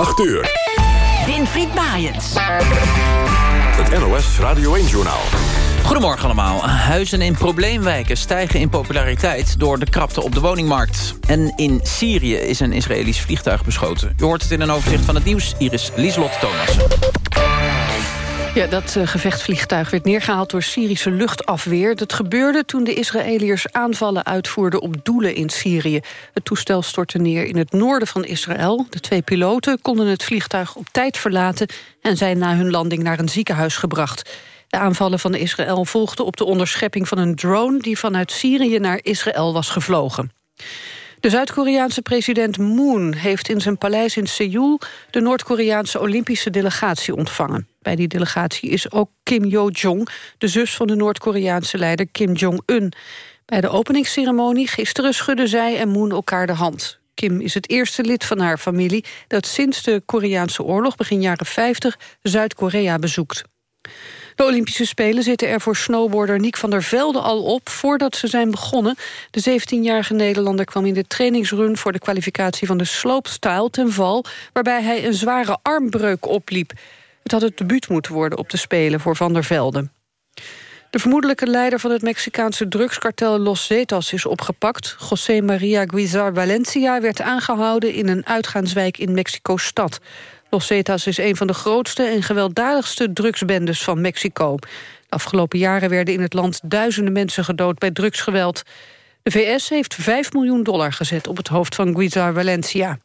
8 uur. Winfried Maaiens. Het NOS Radio 1-journaal. Goedemorgen allemaal. Huizen in probleemwijken stijgen in populariteit... door de krapte op de woningmarkt. En in Syrië is een Israëlisch vliegtuig beschoten. U hoort het in een overzicht van het nieuws. Hier is Lieslot Thomas. Ja, dat uh, gevechtsvliegtuig werd neergehaald door Syrische luchtafweer. Dat gebeurde toen de Israëliërs aanvallen uitvoerden op doelen in Syrië. Het toestel stortte neer in het noorden van Israël. De twee piloten konden het vliegtuig op tijd verlaten... en zijn na hun landing naar een ziekenhuis gebracht. De aanvallen van Israël volgden op de onderschepping van een drone... die vanuit Syrië naar Israël was gevlogen. De Zuid-Koreaanse president Moon heeft in zijn paleis in Seoul... de Noord-Koreaanse Olympische delegatie ontvangen. Bij die delegatie is ook Kim Yo-jong... de zus van de Noord-Koreaanse leider Kim Jong-un. Bij de openingsceremonie gisteren schudden zij en Moon elkaar de hand. Kim is het eerste lid van haar familie... dat sinds de Koreaanse oorlog begin jaren 50 Zuid-Korea bezoekt. De Olympische Spelen zitten er voor snowboarder Niek van der Velde al op... voordat ze zijn begonnen. De 17-jarige Nederlander kwam in de trainingsrun... voor de kwalificatie van de slopestyle ten val... waarbij hij een zware armbreuk opliep. Het had het debuut moeten worden op de Spelen voor Van der Velde. De vermoedelijke leider van het Mexicaanse drugskartel Los Zetas is opgepakt. José María Guizar Valencia werd aangehouden in een uitgaanswijk in Mexico-stad. Los Zetas is een van de grootste en gewelddadigste drugsbendes van Mexico. De afgelopen jaren werden in het land duizenden mensen gedood bij drugsgeweld. De VS heeft 5 miljoen dollar gezet op het hoofd van Guizar Valencia.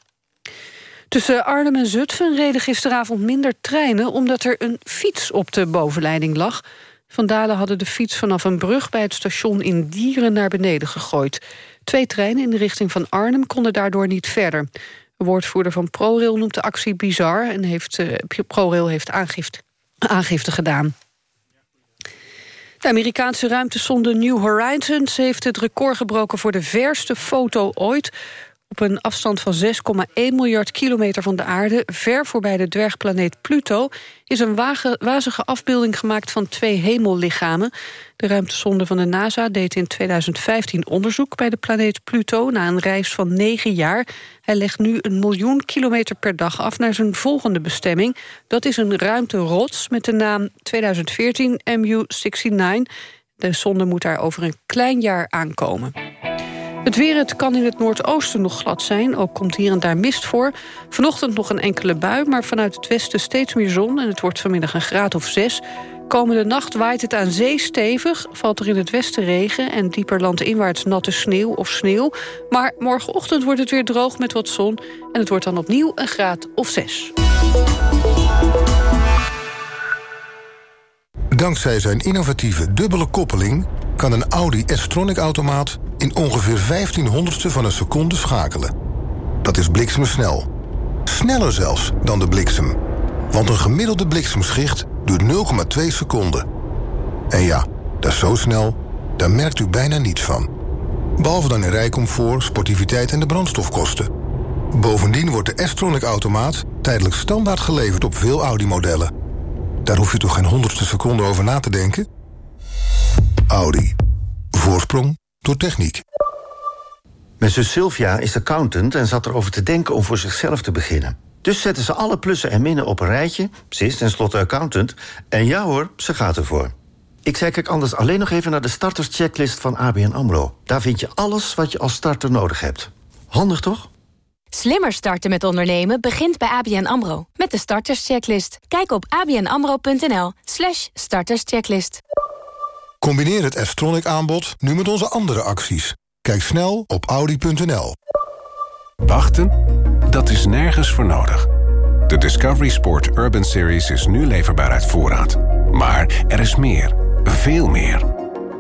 Tussen Arnhem en Zutphen reden gisteravond minder treinen... omdat er een fiets op de bovenleiding lag. Vandalen hadden de fiets vanaf een brug bij het station in Dieren naar beneden gegooid. Twee treinen in de richting van Arnhem konden daardoor niet verder. De woordvoerder van ProRail noemt de actie bizar... en heeft, uh, ProRail heeft aangifte, aangifte gedaan. De Amerikaanse ruimtesonde New Horizons heeft het record gebroken... voor de verste foto ooit op een afstand van 6,1 miljard kilometer van de aarde... ver voorbij de dwergplaneet Pluto... is een wazige afbeelding gemaakt van twee hemellichamen. De ruimtesonde van de NASA deed in 2015 onderzoek bij de planeet Pluto... na een reis van negen jaar. Hij legt nu een miljoen kilometer per dag af naar zijn volgende bestemming. Dat is een ruimterots met de naam 2014 MU-69. De sonde moet daar over een klein jaar aankomen. Het weer, het kan in het noordoosten nog glad zijn. Ook komt hier en daar mist voor. Vanochtend nog een enkele bui, maar vanuit het westen steeds meer zon... en het wordt vanmiddag een graad of zes. Komende nacht waait het aan zee stevig, valt er in het westen regen... en dieper landinwaarts natte sneeuw of sneeuw. Maar morgenochtend wordt het weer droog met wat zon... en het wordt dan opnieuw een graad of zes. Dankzij zijn innovatieve dubbele koppeling kan een Audi S-Tronic-automaat in ongeveer 1500ste van een seconde schakelen. Dat is bliksemsnel. Sneller zelfs dan de bliksem. Want een gemiddelde bliksemschicht duurt 0,2 seconden. En ja, dat is zo snel, daar merkt u bijna niets van. Behalve dan in rijcomfort, sportiviteit en de brandstofkosten. Bovendien wordt de S-Tronic-automaat tijdelijk standaard geleverd op veel Audi-modellen. Daar hoef je toch geen honderdste seconde over na te denken? Audi. Voorsprong door techniek. Mijn zus Sylvia is accountant en zat erover te denken om voor zichzelf te beginnen. Dus zetten ze alle plussen en minnen op een rijtje. Ze is tenslotte accountant. En ja hoor, ze gaat ervoor. Ik zei kijk anders alleen nog even naar de starterschecklist van ABN AMRO. Daar vind je alles wat je als starter nodig hebt. Handig toch? Slimmer starten met ondernemen begint bij ABN AMRO. Met de starterschecklist. Kijk op abnamro.nl slash starterschecklist. Combineer het S-Tronic aanbod nu met onze andere acties. Kijk snel op audi.nl. Wachten? Dat is nergens voor nodig. De Discovery Sport Urban Series is nu leverbaar uit voorraad. Maar er is meer. Veel meer.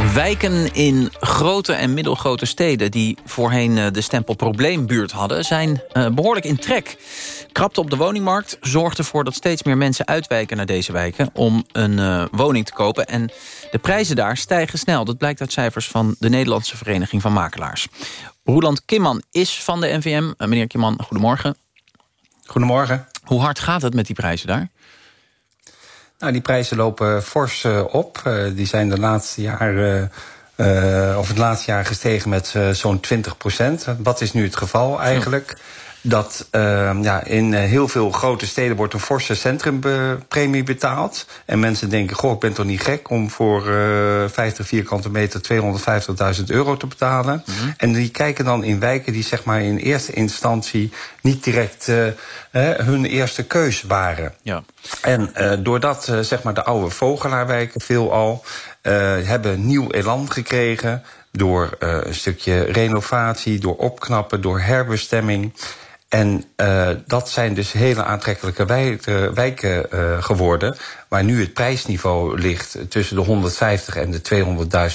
Wijken in grote en middelgrote steden... die voorheen eh, de stempel probleembuurt hadden... zijn uh, behoorlijk in trek. Krapte op de woningmarkt zorgt ervoor dat steeds meer mensen uitwijken naar deze wijken... om een uh, woning te kopen. En de prijzen daar stijgen snel. Dat blijkt uit cijfers van de Nederlandse Vereniging van Makelaars. Roeland Kimman is van de NVM. meneer Kimman, goedemorgen. Goedemorgen. Hoe hard gaat het met die prijzen daar? Nou, die prijzen lopen fors uh, op. Uh, die zijn de laatste jaren, uh, of het laatste jaar gestegen met zo'n 20 procent. Wat is nu het geval eigenlijk? Dat uh, ja, in heel veel grote steden wordt een forse centrumpremie betaald. En mensen denken, goh, ik ben toch niet gek om voor uh, 50 vierkante meter 250.000 euro te betalen. Mm -hmm. En die kijken dan in wijken die zeg maar in eerste instantie niet direct uh, hun eerste keus waren. Ja. En doordat zeg maar de oude vogelaarwijken veelal hebben nieuw elan gekregen door een stukje renovatie, door opknappen, door herbestemming. En uh, dat zijn dus hele aantrekkelijke wijken, wijken uh, geworden... waar nu het prijsniveau ligt tussen de 150 en de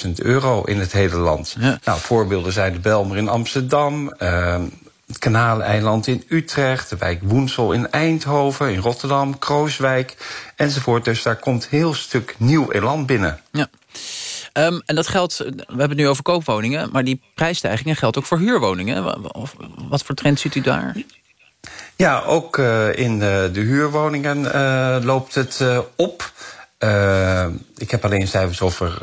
200.000 euro in het hele land. Ja. Nou, voorbeelden zijn de Belmer in Amsterdam... Uh, het Kanaleiland in Utrecht, de wijk Woensel in Eindhoven... in Rotterdam, Krooswijk enzovoort. Dus daar komt heel stuk nieuw elan binnen. Ja. Um, en dat geldt, we hebben het nu over koopwoningen... maar die prijsstijgingen geldt ook voor huurwoningen. Of, wat voor trend ziet u daar? Ja, ook uh, in de, de huurwoningen uh, loopt het uh, op. ik heb alleen cijfers over,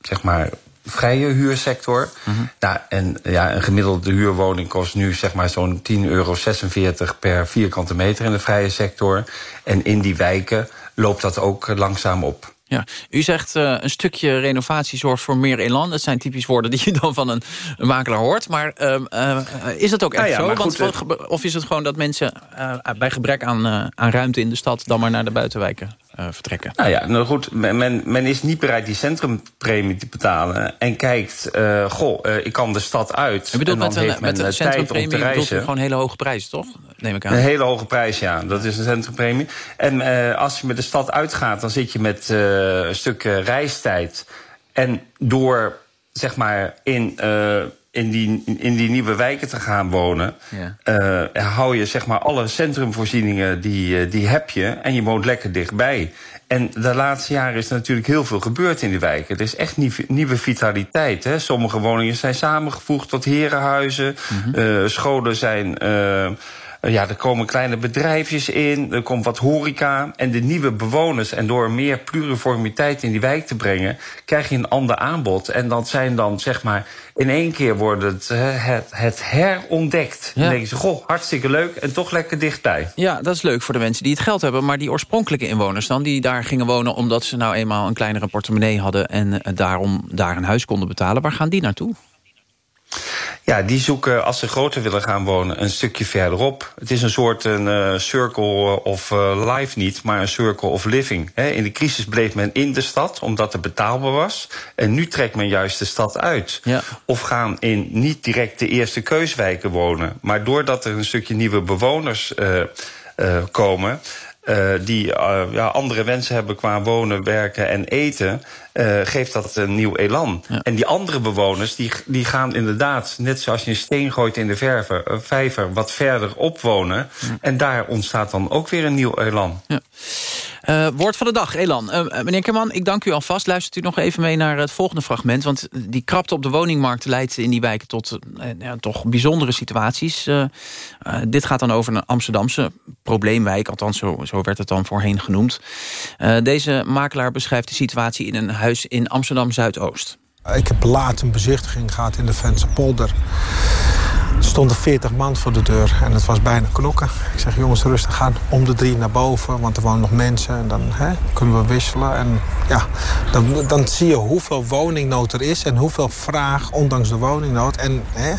zeg maar, vrije huursector. Mhm. Mm -hmm. nou, en ja, een gemiddelde huurwoning kost nu zeg maar zo'n 10,46 euro per vierkante meter in de vrije sector. En in die wijken loopt dat ook langzaam op. Ja, u zegt uh, een stukje renovatie zorgt voor meer elan. Dat zijn typisch woorden die je dan van een, een makelaar hoort. Maar uh, uh, is dat ook echt nou ja, zo? Goed, Want, of is het gewoon dat mensen bij gebrek aan, aan ruimte in de stad... dan maar naar de buitenwijken vertrekken? Nou ja, nou goed, men, men is niet bereid die centrumpremie te betalen... en kijkt, goh, ik kan de stad uit. U bedoelt en dan met, heeft een, met een centrumpremie tijd om te reizen. gewoon een hele hoge prijs, toch? Neem ik aan. Een hele hoge prijs, ja. Dat is een centrumpremie. En uh, als je met de stad uitgaat, dan zit je met uh, een stuk uh, reistijd. En door, zeg maar, in, in, die, in die nieuwe wijken te gaan wonen... Ja. hou je, zeg maar, alle centrumvoorzieningen, die, die heb je... en je woont lekker dichtbij. En de laatste jaren is er natuurlijk heel veel gebeurd in die wijken. Er is echt nieuwe vitaliteit. Hè. Sommige woningen zijn samengevoegd tot herenhuizen. Mm -hmm. scholen zijn... Ja, er komen kleine bedrijfjes in, er komt wat horeca. En de nieuwe bewoners, en door meer pluriformiteit in die wijk te brengen... krijg je een ander aanbod. En dat zijn dan, zeg maar, in één keer wordt het, het, het herontdekt. Ja. Dan denken ze, goh, hartstikke leuk en toch lekker dichtbij. Ja, dat is leuk voor de mensen die het geld hebben. Maar die oorspronkelijke inwoners dan, die daar gingen wonen... omdat ze nou eenmaal een kleinere portemonnee hadden... en daarom daar een huis konden betalen, waar gaan die naartoe? Ja, die zoeken, als ze groter willen gaan wonen, een stukje verderop. Het is een soort een, uh, circle of uh, life niet, maar een circle of living. He, in de crisis bleef men in de stad, omdat het betaalbaar was. En nu trekt men juist de stad uit. Ja. Of gaan in niet direct de eerste keuswijken wonen. Maar doordat er een stukje nieuwe bewoners uh, komen... Uh, die uh, ja, andere wensen hebben qua wonen, werken en eten... Uh, geeft dat een nieuw elan. Ja. En die andere bewoners die, die gaan inderdaad... net zoals je een steen gooit in de verver, vijver... wat verder opwonen. Ja. En daar ontstaat dan ook weer een nieuw elan. Ja. Uh, woord van de dag, Elan. Uh, meneer Kerman, ik dank u alvast. Luistert u nog even mee naar het volgende fragment. Want die krapte op de woningmarkt leidt in die wijken tot toch bijzondere situaties. dit gaat dan over een Amsterdamse probleemwijk. Althans, zo, werd het dan voorheen genoemd. deze makelaar beschrijft de situatie in een huis in Amsterdam-Zuidoost. Ik heb laat een bezichtiging gehad in de Vense polder. Er stonden 40 man voor de deur en het was bijna knokken. Ik zeg, jongens, rustig aan. Om de drie naar boven, want er wonen nog mensen. En dan hè, kunnen we wisselen. En ja, dan, dan zie je hoeveel woningnood er is... en hoeveel vraag, ondanks de woningnood... en hè,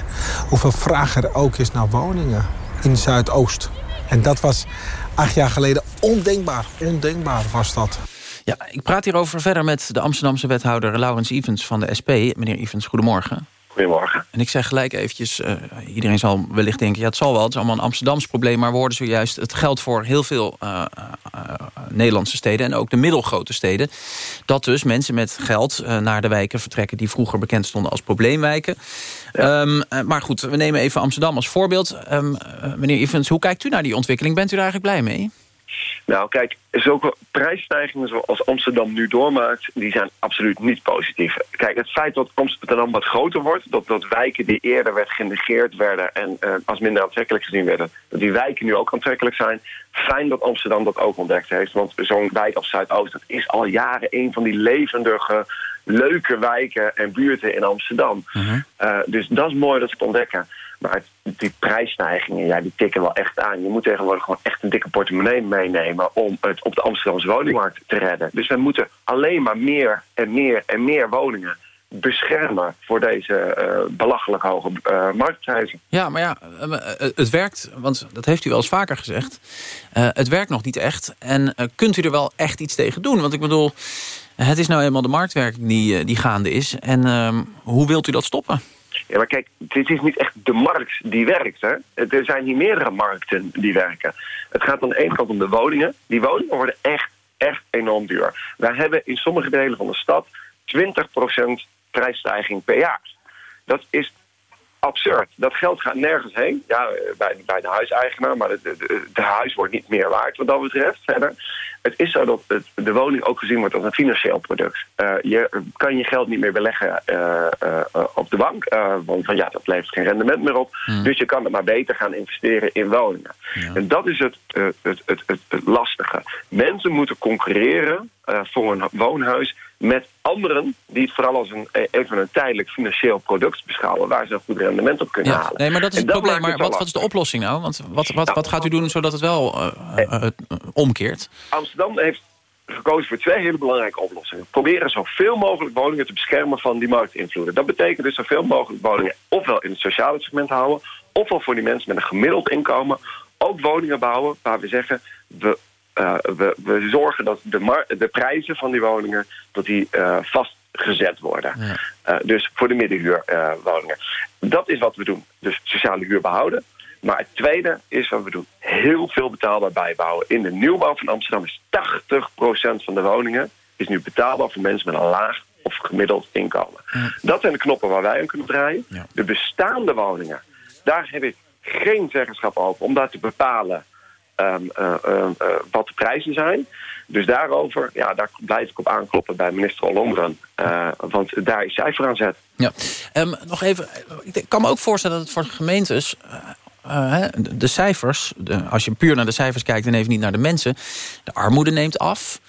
hoeveel vraag er ook is naar woningen in Zuidoost. En dat was acht jaar geleden ondenkbaar. Ondenkbaar was dat. Ja, ik praat hierover verder met de Amsterdamse wethouder Laurens Evans van de SP. Meneer Evans, goedemorgen. Goedemorgen. En ik zeg gelijk eventjes, uh, iedereen zal wellicht denken... ja, het zal wel, het is allemaal een Amsterdams probleem... maar we hoorden zojuist, het geldt voor heel veel uh, uh, Nederlandse steden... en ook de middelgrote steden. Dat dus mensen met geld naar de wijken vertrekken... die vroeger bekend stonden als probleemwijken. Ja. Um, maar goed, we nemen even Amsterdam als voorbeeld. Um, meneer Evans, hoe kijkt u naar die ontwikkeling? Bent u daar eigenlijk blij mee? Nou, kijk, zulke prijsstijgingen zoals Amsterdam nu doormaakt... die zijn absoluut niet positief. Kijk, het feit dat Amsterdam wat groter wordt... dat, dat wijken die eerder werd genegeerd werden... en uh, als minder aantrekkelijk gezien werden... dat die wijken nu ook aantrekkelijk zijn. Fijn dat Amsterdam dat ook ontdekt heeft. Want zo'n wijk als Zuidoost... dat is al jaren een van die levendige, leuke wijken en buurten in Amsterdam. Uh -huh. uh, dus dat is mooi dat ze het ontdekken. Maar die prijsstijgingen, ja, die tikken wel echt aan. Je moet tegenwoordig gewoon echt een dikke portemonnee meenemen... om het op de Amsterdamse woningmarkt te redden. Dus we moeten alleen maar meer en meer en meer woningen beschermen voor deze uh, belachelijk hoge uh, marktprijzen. Ja, maar ja, het werkt, want dat heeft u wel eens vaker gezegd. Het werkt nog niet echt. En kunt u er wel echt iets tegen doen? Want ik bedoel, het is nou eenmaal de marktwerking die, die gaande is. En ehm, hoe wilt u dat stoppen? Ja, maar kijk, dit is niet echt de markt die werkt. Hè? Er zijn hier meerdere markten die werken. Het gaat aan de ene kant om de woningen. Die woningen worden echt, echt enorm duur. Wij hebben in sommige delen van de stad 20% prijsstijging per jaar. Dat is absurd. Dat geld gaat nergens heen. Ja, bij, bij de huiseigenaar, maar de, de, de, huis wordt niet meer waard wat dat betreft. Verder. Het is zo dat het, de woning ook gezien wordt als een financieel product. Uh, je kan je geld niet meer beleggen uh, uh, op de bank. want van, ja, dat levert geen rendement meer op. Hmm. Dus je kan het maar beter gaan investeren in woningen. Ja. En dat is het, het, het, het, het lastige. Mensen moeten concurreren voor een woonhuis met anderen die het vooral als een, even een tijdelijk financieel product beschouwen... waar ze een goed rendement op kunnen ja, halen. Nee, maar dat is het probleem. Maar wat, wat, is de oplossing nou? Want wat, wat, nou, wat gaat u doen zodat het wel uh, uh, omkeert? Amsterdam heeft gekozen voor twee hele belangrijke oplossingen. Proberen zoveel mogelijk woningen te beschermen van die marktinvloeden. Dat betekent dus zoveel mogelijk woningen ofwel in het sociale segment houden... ofwel voor die mensen met een gemiddeld inkomen ook woningen bouwen waar we zeggen... we uh, we, we, zorgen dat de, de, prijzen van die woningen dat die, uh, vastgezet worden. Ja. Uh, dus voor de middenhuurwoningen. dat is wat we doen. Dus sociale huur behouden. Maar het tweede is wat we doen. Heel veel betaalbaar bijbouwen. In de nieuwbouw van Amsterdam is 80% van de woningen... is nu betaalbaar voor mensen met een laag of gemiddeld inkomen. Ja. Dat zijn de knoppen waar wij aan kunnen draaien. Ja. De bestaande woningen, daar heb ik geen zeggenschap over... om daar te bepalen Um, uh, uh, wat de prijzen zijn. Dus daarover, ja, daar blijf ik op aankloppen bij minister Ollongren. Uh, want daar is cijfer aan zet. Ja. Um, nog even, ik kan me ook voorstellen dat het voor gemeentes... de cijfers, als je puur naar de cijfers kijkt en even niet naar de mensen... de armoede neemt af,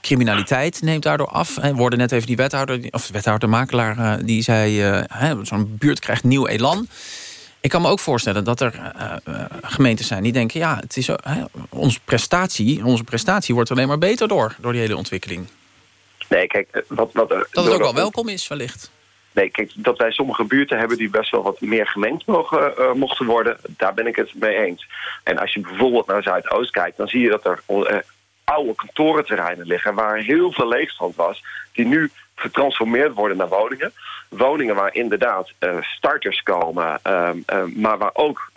criminaliteit neemt daardoor af. We worden net even die wethouder, of wethouder makelaar, die zei... zo'n buurt krijgt nieuw elan... Ik kan me ook voorstellen dat er uh, gemeentes zijn die denken... ja, het is, uh, onze, prestatie, onze prestatie wordt alleen maar beter door, door die hele ontwikkeling. Nee, kijk, wat, wat, dat het ook wel welkom is, wellicht. Nee, kijk, dat wij sommige buurten hebben die best wel wat meer gemengd mogen, mochten worden... daar ben ik het mee eens. En als je bijvoorbeeld naar Zuidoost kijkt... dan zie je dat er oude kantorenterreinen liggen... waar heel veel leegstand was, die nu getransformeerd worden naar woningen. Woningen waar inderdaad uh, starters komen, uh, uh, maar waar ook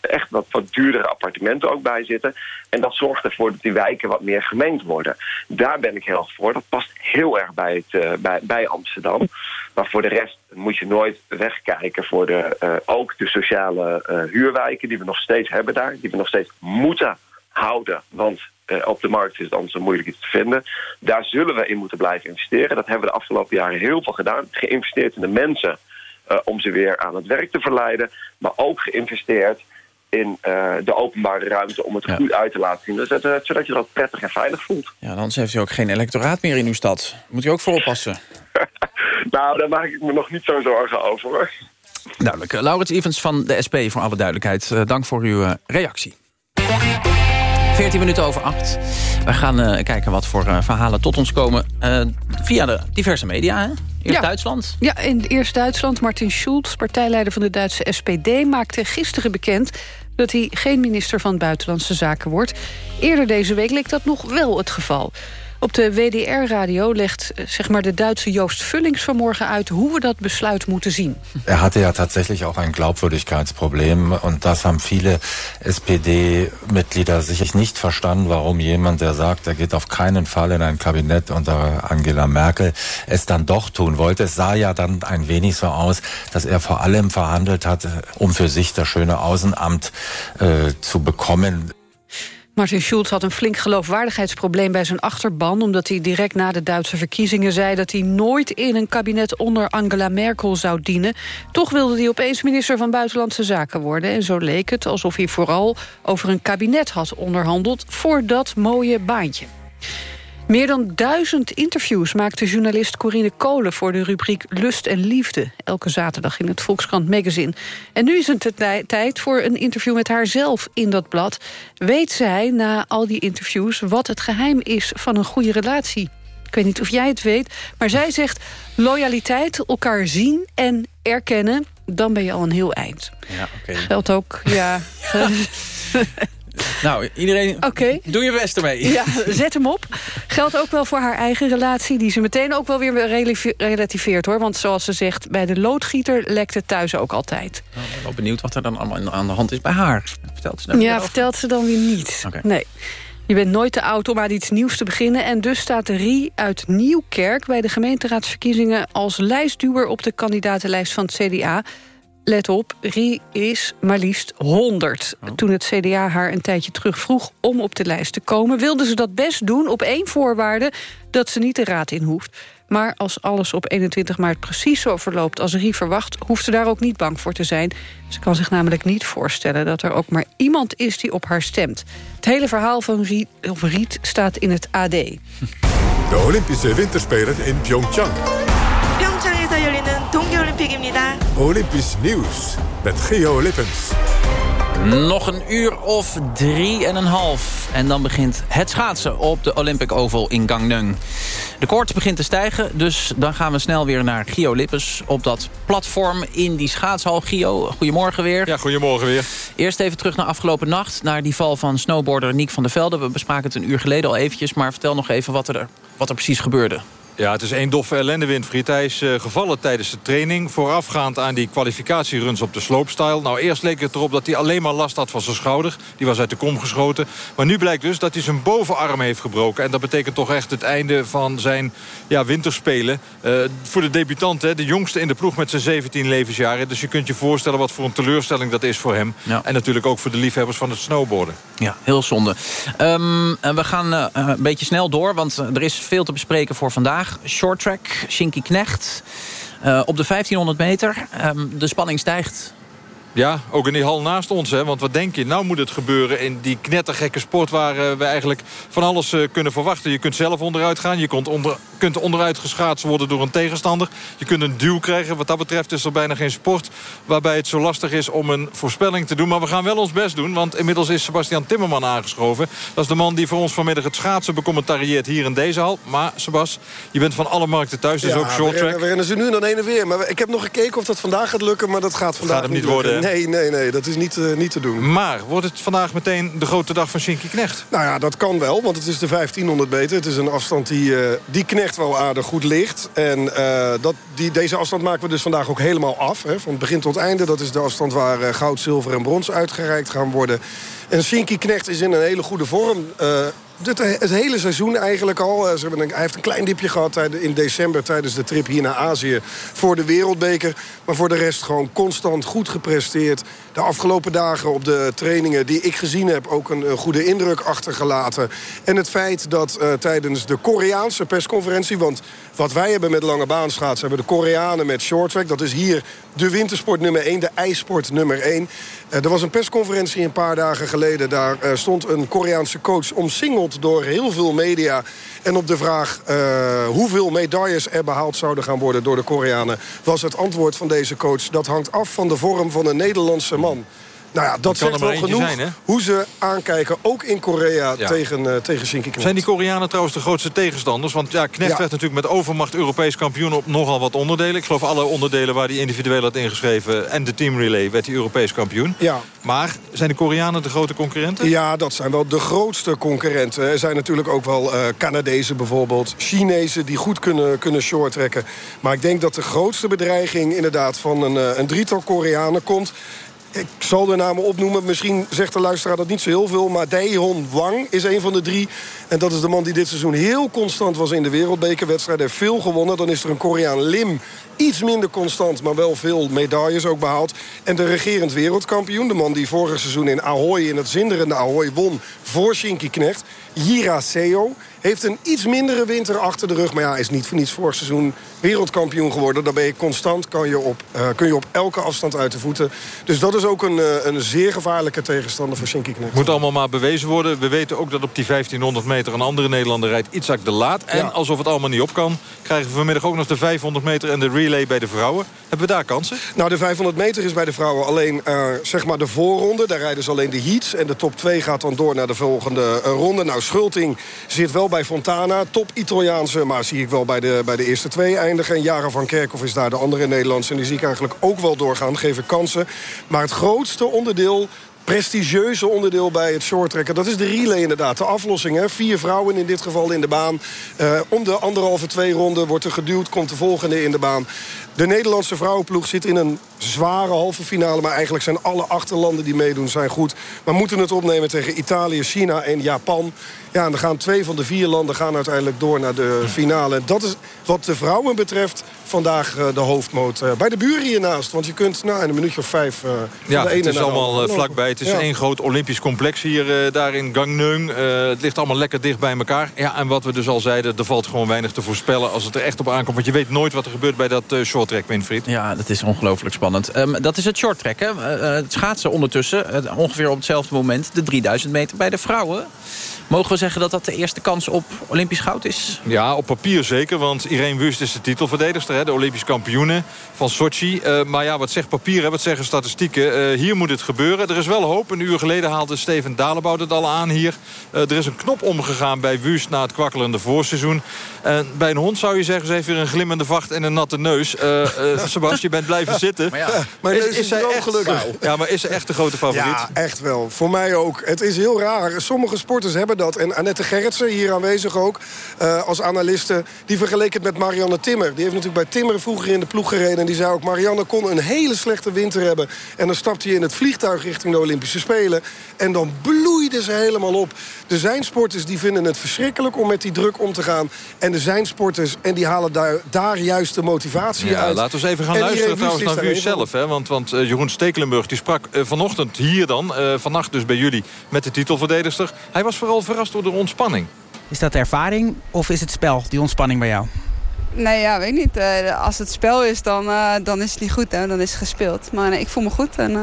echt wat, wat duurdere appartementen ook bij zitten. En dat zorgt ervoor dat die wijken wat meer gemengd worden. Daar ben ik heel erg voor. Dat past heel erg bij, het, bij, bij Amsterdam. Maar voor de rest moet je nooit wegkijken voor de, ook de sociale huurwijken die we nog steeds hebben daar. Die we nog steeds moeten houden, want op de markt is het anders moeilijk iets te vinden. Daar zullen we in moeten blijven investeren. Dat hebben we de afgelopen jaren heel veel gedaan. Geïnvesteerd in de mensen uh, om ze weer aan het werk te verleiden. Maar ook geïnvesteerd in uh, de openbare ruimte om het ja. goed uit te laten zien. Dus dat, zodat je dat prettig en veilig voelt. Ja, anders heeft u ook geen electoraat meer in uw stad. Moet u ook voor oppassen. nou, daar maak ik me nog niet zo zorgen over. Hoor. Duidelijk. Laurens Evans van de SP, voor alle duidelijkheid. dank voor uw reactie. 14 minuten over 8. We gaan uh, kijken wat voor uh, verhalen tot ons komen uh, via de diverse media. Hè? Eerst ja. Duitsland. Ja, in eerst Duitsland. Martin Schulz, partijleider van de Duitse SPD... maakte gisteren bekend dat hij geen minister van Buitenlandse Zaken wordt. Eerder deze week leek dat nog wel het geval. Op de WDR-radio legt eh, zeg maar, de Duitse Joost Vullings vanmorgen uit... hoe we dat besluit moeten zien. Er hatte ja tatsächlich auch ein Glaubwürdigkeitsproblem. Und das haben viele SPD-Mitglieder sicherlich nicht verstanden, warum jemand, der sagt, er geht auf keinen Fall in ein Kabinett unter Angela Merkel, es dann doch tun wollte. Es sah ja dann ein wenig so aus, dass er vor allem verhandelt hat, um für sich das schöne Außenamt äh, zu bekommen. Martin Schulz had een flink geloofwaardigheidsprobleem bij zijn achterban... omdat hij direct na de Duitse verkiezingen zei... dat hij nooit in een kabinet onder Angela Merkel zou dienen. Toch wilde hij opeens minister van Buitenlandse Zaken worden. En zo leek het alsof hij vooral over een kabinet had onderhandeld... voor dat mooie baantje. Meer dan duizend interviews maakte journalist Corine Kolen... voor de rubriek Lust en Liefde, elke zaterdag in het Volkskrant Magazine. En nu is het tijd voor een interview met haarzelf in dat blad. Weet zij na al die interviews wat het geheim is van een goede relatie? Ik weet niet of jij het weet, maar zij zegt... loyaliteit, elkaar zien en erkennen, dan ben je al een heel eind. Ja, oké. Geldt ook, ja... Nou, iedereen, doe je best ermee. Ja, zet hem op. Geldt ook wel voor haar eigen relatie... die ze meteen ook wel weer relativeert, hoor. Want zoals ze zegt, bij de loodgieter lekt het thuis ook altijd. Oh, ik ben wel benieuwd wat er dan allemaal aan de hand is bij haar. Vertelt ze nou ja, vertelt ze dan weer niet. Oké. Nee. Je bent nooit te oud om aan iets nieuws te beginnen... en dus staat Rie uit Nieuwkerk bij de gemeenteraadsverkiezingen... als lijstduwer op de kandidatenlijst van het CDA... Let op, Rie is maar liefst 100. Toen het CDA haar een tijdje terug vroeg om op de lijst te komen... wilde ze dat best doen op één voorwaarde dat ze niet de raad in hoeft. Maar als alles op 21 maart precies zo verloopt als Rie verwacht... hoeft ze daar ook niet bang voor te zijn. Ze kan zich namelijk niet voorstellen dat er ook maar iemand is die op haar stemt. Het hele verhaal van Riet, of Riet staat in het AD. De Olympische Winterspelen in Pyeongchang. 올림픽입니다. Olympisch nieuws met Geo Lippens. Nog een uur of drie en een half. En dan begint het schaatsen op de Olympic Oval in Gangneung. De koorts begint te stijgen, dus dan gaan we snel weer naar Gio Lippens... op dat platform in die schaatshal. Gio, goedemorgen weer. Ja, goedemorgen weer. Eerst even terug naar afgelopen nacht, naar die val van snowboarder Niek van der Velde. We bespraken het een uur geleden al eventjes, maar vertel nog even wat er, wat er precies gebeurde. Ja, het is één doffe ellende, Winfried. Hij is uh, gevallen tijdens de training. Voorafgaand aan die kwalificatieruns op de slopestyle. Nou, eerst leek het erop dat hij alleen maar last had van zijn schouder. Die was uit de kom geschoten. Maar nu blijkt dus dat hij zijn bovenarm heeft gebroken. En dat betekent toch echt het einde van zijn ja, winterspelen. Uh, voor de debutant, hè, de jongste in de ploeg met zijn 17 levensjaren. Dus je kunt je voorstellen wat voor een teleurstelling dat is voor hem. Ja. En natuurlijk ook voor de liefhebbers van het snowboarden. Ja, heel zonde. Um, we gaan uh, een beetje snel door, want er is veel te bespreken voor vandaag. Short track, Shinky Knecht. Uh, op de 1500 meter. Um, de spanning stijgt. Ja, ook in die hal naast ons. Hè? Want wat denk je? Nou moet het gebeuren in die knettergekke sport... waar uh, we eigenlijk van alles uh, kunnen verwachten. Je kunt zelf onderuit gaan. Je kunt, onder, kunt onderuit geschaatst worden door een tegenstander. Je kunt een duw krijgen. Wat dat betreft is er bijna geen sport... waarbij het zo lastig is om een voorspelling te doen. Maar we gaan wel ons best doen. Want inmiddels is Sebastian Timmerman aangeschoven. Dat is de man die voor ons vanmiddag het schaatsen becommentarieert hier in deze hal. Maar Sebas, je bent van alle markten thuis. Dus ja, ook short track. we rennen ze nu dan heen en weer. Maar ik heb nog gekeken of dat vandaag gaat lukken. Maar dat gaat vandaag gaat niet lukken. worden. Nee, nee, nee. Dat is niet, uh, niet te doen. Maar wordt het vandaag meteen de grote dag van Shinky Knecht? Nou ja, dat kan wel. Want het is de 1500 meter. Het is een afstand die, uh, die Knecht wel aardig goed ligt. En uh, dat, die, deze afstand maken we dus vandaag ook helemaal af. Hè, van begin tot einde. Dat is de afstand waar goud, zilver en brons uitgereikt gaan worden. En Shinky Knecht is in een hele goede vorm. Het, het, hele seizoen eigenlijk al. Ze hebben een, hij heeft een klein dipje gehad in december... tijdens de trip hier naar Azië voor de Wereldbeker. Maar voor de rest gewoon constant goed gepresteerd. De afgelopen dagen op de trainingen die ik gezien heb... ook een, goede indruk achtergelaten. En het feit dat uh, tijdens de Koreaanse persconferentie... want wat wij hebben met lange baanschaatsen... hebben de Koreanen met shorttrack. Dat is hier de wintersport nummer 1, de ijsport nummer 1. Uh, er was een persconferentie een paar dagen geleden. Daar uh, stond een Koreaanse coach omsingeld door heel veel media. En op de vraag uh, hoeveel medailles er behaald zouden gaan worden door de Koreanen... was het antwoord van deze coach... dat hangt af van de vorm van een Nederlandse man. Nou ja, dat zegt wel genoeg zijn, hoe ze aankijken, ook in Korea, tegen, uh, tegen Shinky Knecht. Zijn die Koreanen trouwens de grootste tegenstanders? Want ja, Knecht werd natuurlijk met overmacht Europees kampioen op nogal wat onderdelen. Ik geloof alle onderdelen waar hij individueel had ingeschreven... en de team relay werd hij Europees kampioen. Ja. Maar zijn de Koreanen de grote concurrenten? Ja, dat zijn wel de grootste concurrenten. Er zijn natuurlijk ook wel uh, Canadezen bijvoorbeeld. Chinezen die goed kunnen, kunnen shorttrekken. Maar ik denk dat de grootste bedreiging inderdaad van een, uh, een drietal Koreanen komt ik zal de namen opnoemen. Misschien zegt de luisteraar dat niet zo heel veel. Maar Daehon Wang is een van de drie. En dat is de man die dit seizoen heel constant was in de wereldbekerwedstrijd. Heeft veel gewonnen. Dan is er een Koreaan Lim. Iets minder constant, maar wel veel medailles ook behaald. En de regerend wereldkampioen. De man die vorig seizoen in Ahoy, in het zinderende Ahoy, won voor Shinky Knecht. Jira Seo. Heeft een iets mindere winter achter de rug. Maar ja, is niet voor niets vorig seizoen wereldkampioen geworden. Dan ben je constant, kan je op, uh, kun je op elke afstand uit de voeten. Dus dat is ook een, uh, een zeer gevaarlijke tegenstander voor Shinky Knecht. Moet allemaal maar bewezen worden. We weten ook dat op die 1500 meter een andere Nederlander rijdt. Isaac de Laat. En alsof het allemaal niet op kan... krijgen we vanmiddag ook nog de 500 meter en de relay bij de vrouwen. Hebben we daar kansen? Nou, de 500 meter is bij de vrouwen alleen uh, zeg maar de voorronde. Daar rijden ze alleen de heats. En de top 2 gaat dan door naar de volgende ronde. Nou, Schulting zit wel bij Fontana. Top Italiaanse, maar zie ik wel bij de, bij de eerste twee eindigen. En Jara van Kerkhoff is daar de andere Nederlandse. En die zie ik eigenlijk ook wel doorgaan, geven kansen. Maar het grootste onderdeel prestigieuze onderdeel bij het shorttrekken. Dat is de relay inderdaad, de aflossing. Hè? Vier vrouwen in dit geval in de baan. Uh, om de anderhalve, twee ronden wordt er geduwd, komt de volgende in de baan. De Nederlandse vrouwenploeg zit in een zware halve finale... maar eigenlijk zijn alle achterlanden die meedoen zijn goed. Maar moeten het opnemen tegen Italië, China en Japan. Ja, en dan gaan twee van de vier landen gaan uiteindelijk door naar de finale. Dat is wat de vrouwen betreft vandaag uh, de hoofdmoot. Uh, bij de buren hiernaast, want je kunt nou, in een minuutje of vijf... Uh, ja, de ene het is allemaal vlakbij. Het is ja. één groot olympisch complex hier daar in Gangneung. het ligt allemaal lekker dicht bij elkaar. Ja, en wat we dus al zeiden, er valt gewoon weinig te voorspellen... als het er echt op aankomt. Want je weet nooit wat er gebeurt bij dat shorttrack, Winfried. Ja, dat is ongelooflijk spannend. Um, dat is het shorttrack, hè? het schaatsen ondertussen, ongeveer op hetzelfde moment... de 3000 meter bij de vrouwen. Mogen we zeggen dat dat de eerste kans op Olympisch goud is? Ja, op papier zeker, want Irene Wust is de titelverdedigster. Hè, de Olympisch kampioene van Sochi. Uh, maar ja, wat zegt papier, hè, wat zeggen statistieken? Uh, hier moet het gebeuren. Er is wel hoop. Een uur geleden haalde Steven Dalebout het al aan hier. Uh, er is een knop omgegaan bij Wust na het kwakkelende voorseizoen. En bij een hond zou je zeggen, ze heeft weer een glimmende vacht en een natte neus. Sebas, je bent blijven zitten. Maar ja, mijn is, is, zij echt gelukkig. Ja, maar is ze echt de grote favoriet? Ja, echt wel. Voor mij ook. Het is heel raar. Sommige sporters hebben dat. En Annette Gerritsen, hier aanwezig ook, uh, als analiste... die vergeleek het met Marianne Timmer. Die heeft natuurlijk bij Timmer vroeger in de ploeg gereden... en die zei ook, Marianne kon een hele slechte winter hebben... en dan stapte hij in het vliegtuig richting de Olympische Spelen... en dan bloeide ze helemaal op. Er zijn sporters die vinden het verschrikkelijk om met die druk om te gaan. En er zijn sporters en die halen daar, daar juist de motivatie ja, uit. Laten we eens even gaan luisteren trouwens naar u zelf. Hè? Want, want uh, Jeroen Stekelenburg die sprak uh, vanochtend hier dan, vannacht dus bij jullie... met de titelverdedigster. Hij was vooral verrast door de ontspanning. Is dat ervaring of is het spel, die ontspanning bij jou? Nee, ja, weet ik niet. Uh, als het spel is, dan, uh, dan is het niet goed. Hè? Dan is het gespeeld. Maar nee, ik voel me goed en uh,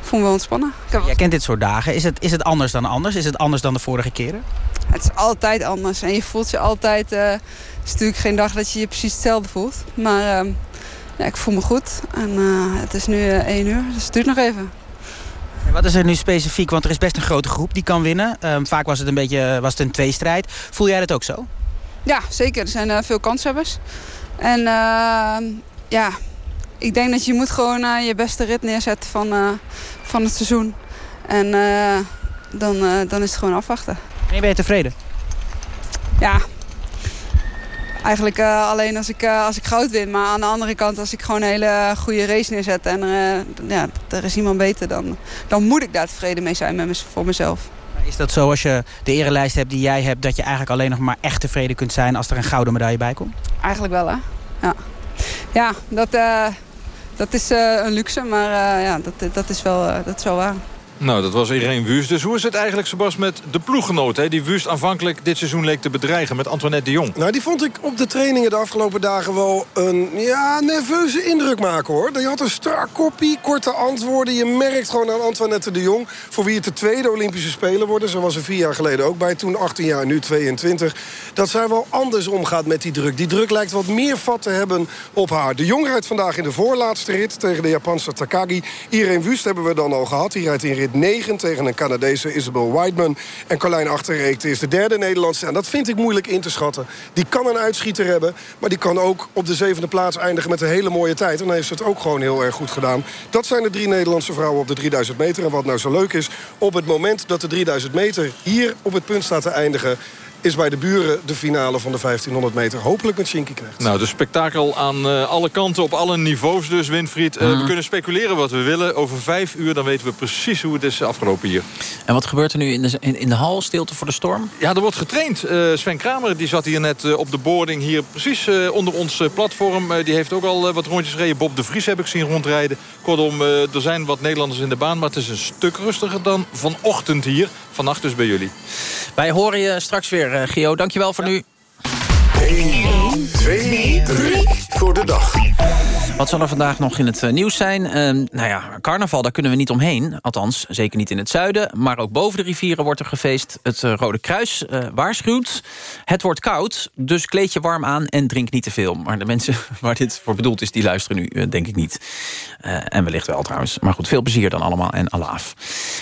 ik voel me wel ontspannen. Heb... Jij kent dit soort dagen. Is het, is het anders dan anders? Is het anders dan de vorige keren? Het is altijd anders. En je voelt je altijd... het is natuurlijk geen dag dat je je precies hetzelfde voelt. Maar ehm, ja, ik voel me goed. En het is nu één uur, dus het duurt nog even. En wat is er nu specifiek? Want er is best een grote groep die kan winnen. Um, vaak was het een beetje was het een tweestrijd. Voel jij dat ook zo? Ja, zeker. Er zijn uh, veel kanshebbers. En uh, ja, ik denk dat je moet gewoon uh, je beste rit neerzetten van, van het seizoen. En dan, dan is het gewoon afwachten. En ben je tevreden? Ja, eigenlijk uh, alleen als ik, uh, als ik goud win. Maar aan de andere kant, als ik gewoon een hele goede race neerzet... en uh, ja, er is iemand beter, dan, dan moet ik daar tevreden mee zijn met voor mezelf. Is dat zo als je de erelijst hebt die jij hebt... dat je eigenlijk alleen nog maar echt tevreden kunt zijn... als er een gouden medaille bij komt? Eigenlijk wel, hè. Ja, ja dat, dat is een luxe, maar ja, dat, dat, is wel, dat is wel waar. Nou, dat was Irene Wust. Dus hoe is het eigenlijk, Sebas, met de ploeggenoot... Hè, die Wust aanvankelijk dit seizoen leek te bedreigen met Antoinette de Jong? Nou, die vond ik op de trainingen de afgelopen dagen wel een ja, nerveuze indruk maken, hoor. Die had een strak kopie, korte antwoorden. Je merkt gewoon aan Antoinette de Jong... voor wie het de tweede Olympische Spelen worden. Zo was er vier jaar geleden ook bij. Toen 18 jaar, nu 22. Dat zij wel anders omgaat met die druk. Die druk lijkt wat meer vat te hebben op haar. De Jong rijdt vandaag in de voorlaatste rit tegen de Japanse Takagi. Irene Wust hebben we dan al gehad. Die rijdt in 9 tegen een Canadese Isabel Whiteman. En Carlijn Achterreekte is de derde Nederlandse. En dat vind ik moeilijk in te schatten. Die kan een uitschieter hebben, maar die kan ook op de zevende plaats eindigen met een hele mooie tijd. En dan heeft ze het ook gewoon heel erg goed gedaan. Dat zijn de drie Nederlandse vrouwen op de 3000 meter. En wat nou zo leuk is, op het moment dat de 3000 meter hier op het punt staat te eindigen is bij de buren de finale van de 1500 meter. Hopelijk met Shinky Knecht. Nou, de spektakel aan uh, alle kanten, op alle niveaus dus, Winfried. Uh, We kunnen speculeren wat we willen. Over vijf uur dan weten we precies hoe het is afgelopen hier. En wat gebeurt er nu in de, in, in de hal? Stilte voor de storm? Ja, er wordt getraind. Uh, Sven Kramer die zat hier net op de boarding hier precies onder ons platform. die heeft ook al wat rondjes gereden. Bob de Vries heb ik zien rondrijden. Kortom, er zijn wat Nederlanders in de baan. Maar het is een stuk rustiger dan vanochtend hier. Vannacht dus bij jullie. Wij horen je straks weer, uh, Gio. Dankjewel voor nu. 1, 2, 3 voor de dag. Wat zal er vandaag nog in het uh, nieuws zijn? Uh, nou ja, carnaval, daar kunnen we niet omheen. Althans, zeker niet in het zuiden. Maar ook boven de rivieren wordt er gefeest. Het uh, Rode Kruis waarschuwt. Het wordt koud, dus kleed je warm aan en drink niet te veel. Maar de mensen waar dit voor bedoeld is, die luisteren nu, denk ik niet. en wellicht wel trouwens. Maar goed, veel plezier dan allemaal en alaaf.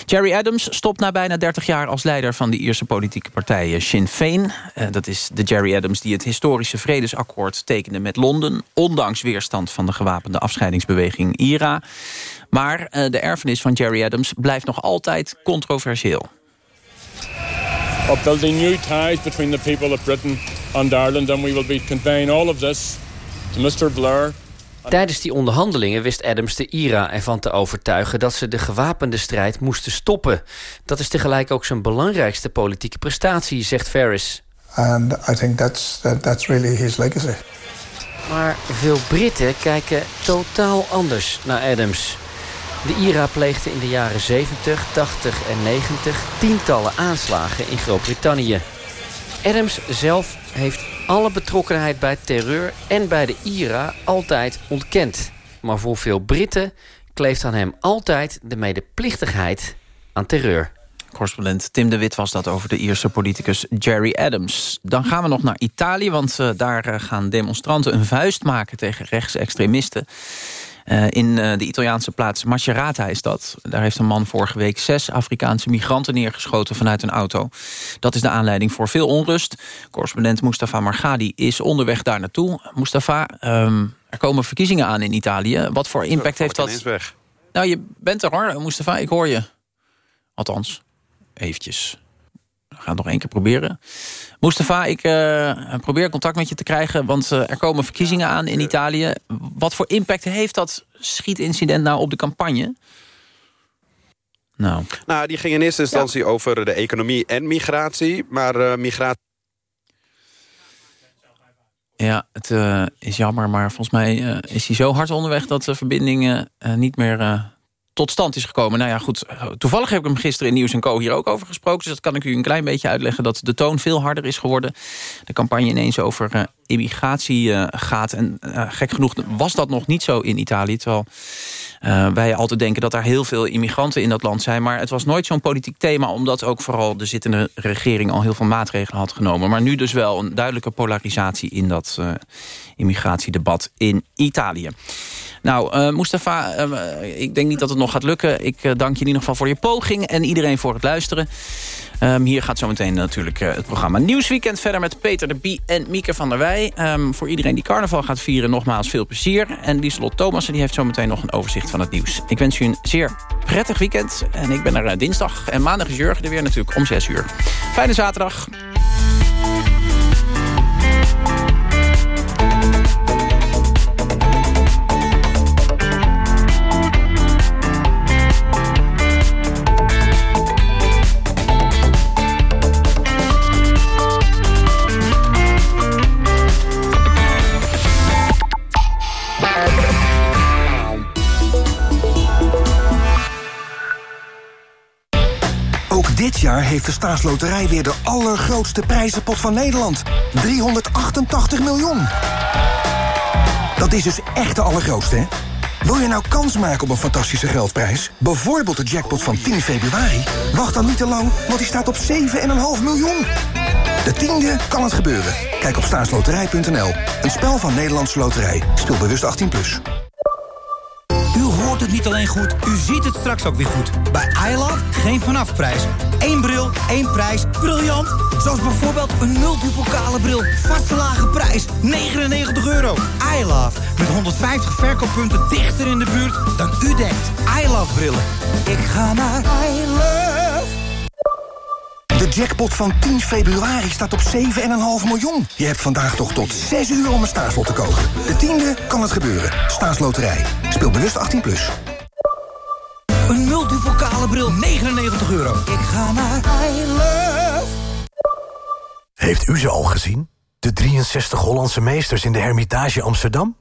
Jerry Adams stopt na bijna 30 jaar als leider van de Ierse politieke partij Sinn Féin. dat is de Jerry Adams die het historische vredesakkoord tekende met Londen... ondanks weerstand van de gewapende afscheidingsbeweging IRA. Maar uh, de erfenis van Jerry Adams blijft nog altijd controversieel. New ties between the people of Britain and Ireland... and we will be conveying all of this to Mr Blair... Tijdens die onderhandelingen wist Adams de IRA ervan te overtuigen... dat ze de gewapende strijd moesten stoppen. Dat is tegelijk ook zijn belangrijkste politieke prestatie, zegt Ferris. And I think that's, that, that's really his legacy. Maar veel Britten kijken totaal anders naar Adams. De IRA pleegde in de jaren 70, 80 en 90 tientallen aanslagen in Groot-Brittannië. Adams zelf heeft alle betrokkenheid bij terreur en bij de IRA altijd ontkend. Maar voor veel Britten kleeft aan hem altijd de medeplichtigheid aan terreur. Correspondent Tim de Wit was dat over de Ierse politicus Jerry Adams. Dan gaan we nog naar Italië, want uh, daar uh, gaan demonstranten een vuist maken tegen rechtsextremisten. Uh, in de Italiaanse plaats Macerata is dat. Daar heeft een man vorige week zes Afrikaanse migranten neergeschoten vanuit een auto. Dat is de aanleiding voor veel onrust. Correspondent Mustafa Margadi is onderweg daar naartoe. Mustafa, um, er komen verkiezingen aan in Italië. Wat voor impact heeft dat? Weg. Nou, je bent er hoor, Mustafa. Ik hoor je. Althans eventjes. We gaan het nog één keer proberen. Mustafa, ik uh, probeer contact met je te krijgen... want uh, er komen verkiezingen aan in Italië. Wat voor impact heeft dat schietincident nou op de campagne? Nou, nou die ging in eerste instantie ja. over de economie en migratie. Maar uh, migratie... Ja, het is jammer, maar volgens mij is hij zo hard onderweg... dat de verbinding uh, niet meer tot stand is gekomen. Nou ja, goed. Toevallig heb ik hem gisteren in Nieuws en Co. hier ook over gesproken. Dus dat kan ik u een klein beetje uitleggen. Dat de toon veel harder is geworden. De campagne ineens over uh, immigratie uh, gaat. En uh, gek genoeg was dat nog niet zo in Italië. Terwijl wij altijd denken dat er heel veel immigranten in dat land zijn. Maar het was nooit zo'n politiek thema. Omdat ook vooral de zittende regering al heel veel maatregelen had genomen. Maar nu dus wel een duidelijke polarisatie in dat immigratiedebat in Italië. Nou, uh, Mustafa, uh, ik denk niet dat het nog gaat lukken. Ik uh, dank je in ieder geval voor je poging en iedereen voor het luisteren. Um, hier gaat zometeen natuurlijk het programma Nieuwsweekend verder met Peter de Bie en Mieke van der Wij. Um, voor iedereen die carnaval gaat vieren nogmaals veel plezier. En Lieselot Thomassen die heeft zometeen nog een overzicht van het nieuws. Ik wens u een zeer prettig weekend. En ik ben er dinsdag en maandag is Jurgen er weer natuurlijk om 6 uur. Fijne zaterdag. Heeft de staatsloterij weer de allergrootste prijzenpot van Nederland. 388 miljoen. Dat is dus echt de allergrootste, hè? Wil je nou kans maken op een fantastische geldprijs? Bijvoorbeeld de jackpot van 10 februari? Wacht dan niet te lang, want die staat op 7,5 miljoen. De tiende kan het gebeuren. Kijk op staatsloterij.nl. Een spel van Nederlandse Loterij. Speel bewust 18+. Plus. Alleen goed, u ziet het straks ook weer goed. Bij iLove geen vanafprijs. Eén bril, één prijs. Briljant! Zoals bijvoorbeeld een multipokale bril. Vaste lage prijs, 99 euro. iLove, met 150 verkooppunten dichter in de buurt dan u denkt. iLove brillen. Ik ga naar iLove. De jackpot van 10 februari staat op 7,5 miljoen. Je hebt vandaag toch tot 6 uur om een staatslot te kopen. De tiende kan het gebeuren. Staatsloterij. Speel bewust 18+. Plus. Een multipokale bril, 99 euro. Ik ga naar iLove. Heeft u ze al gezien? De 63 Hollandse meesters in de Hermitage Amsterdam?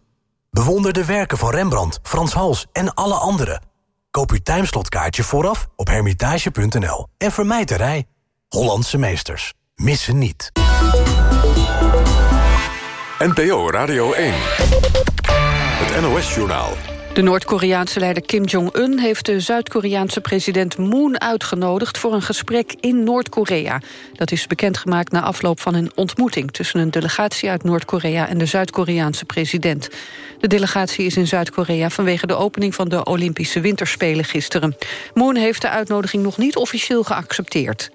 Bewonder de werken van Rembrandt, Frans Hals en alle anderen. Koop uw timeslotkaartje vooraf op hermitage.nl. En vermijd de rij. Hollandse meesters. Missen niet. NPO Radio 1. Het NOS-journaal. De Noord-Koreaanse leider Kim Jong-un heeft de Zuid-Koreaanse president Moon uitgenodigd voor een gesprek in Noord-Korea. Dat is bekendgemaakt na afloop van een ontmoeting tussen een delegatie uit Noord-Korea en de Zuid-Koreaanse president. De delegatie is in Zuid-Korea vanwege de opening van de Olympische Winterspelen gisteren. Moon heeft de uitnodiging nog niet officieel geaccepteerd.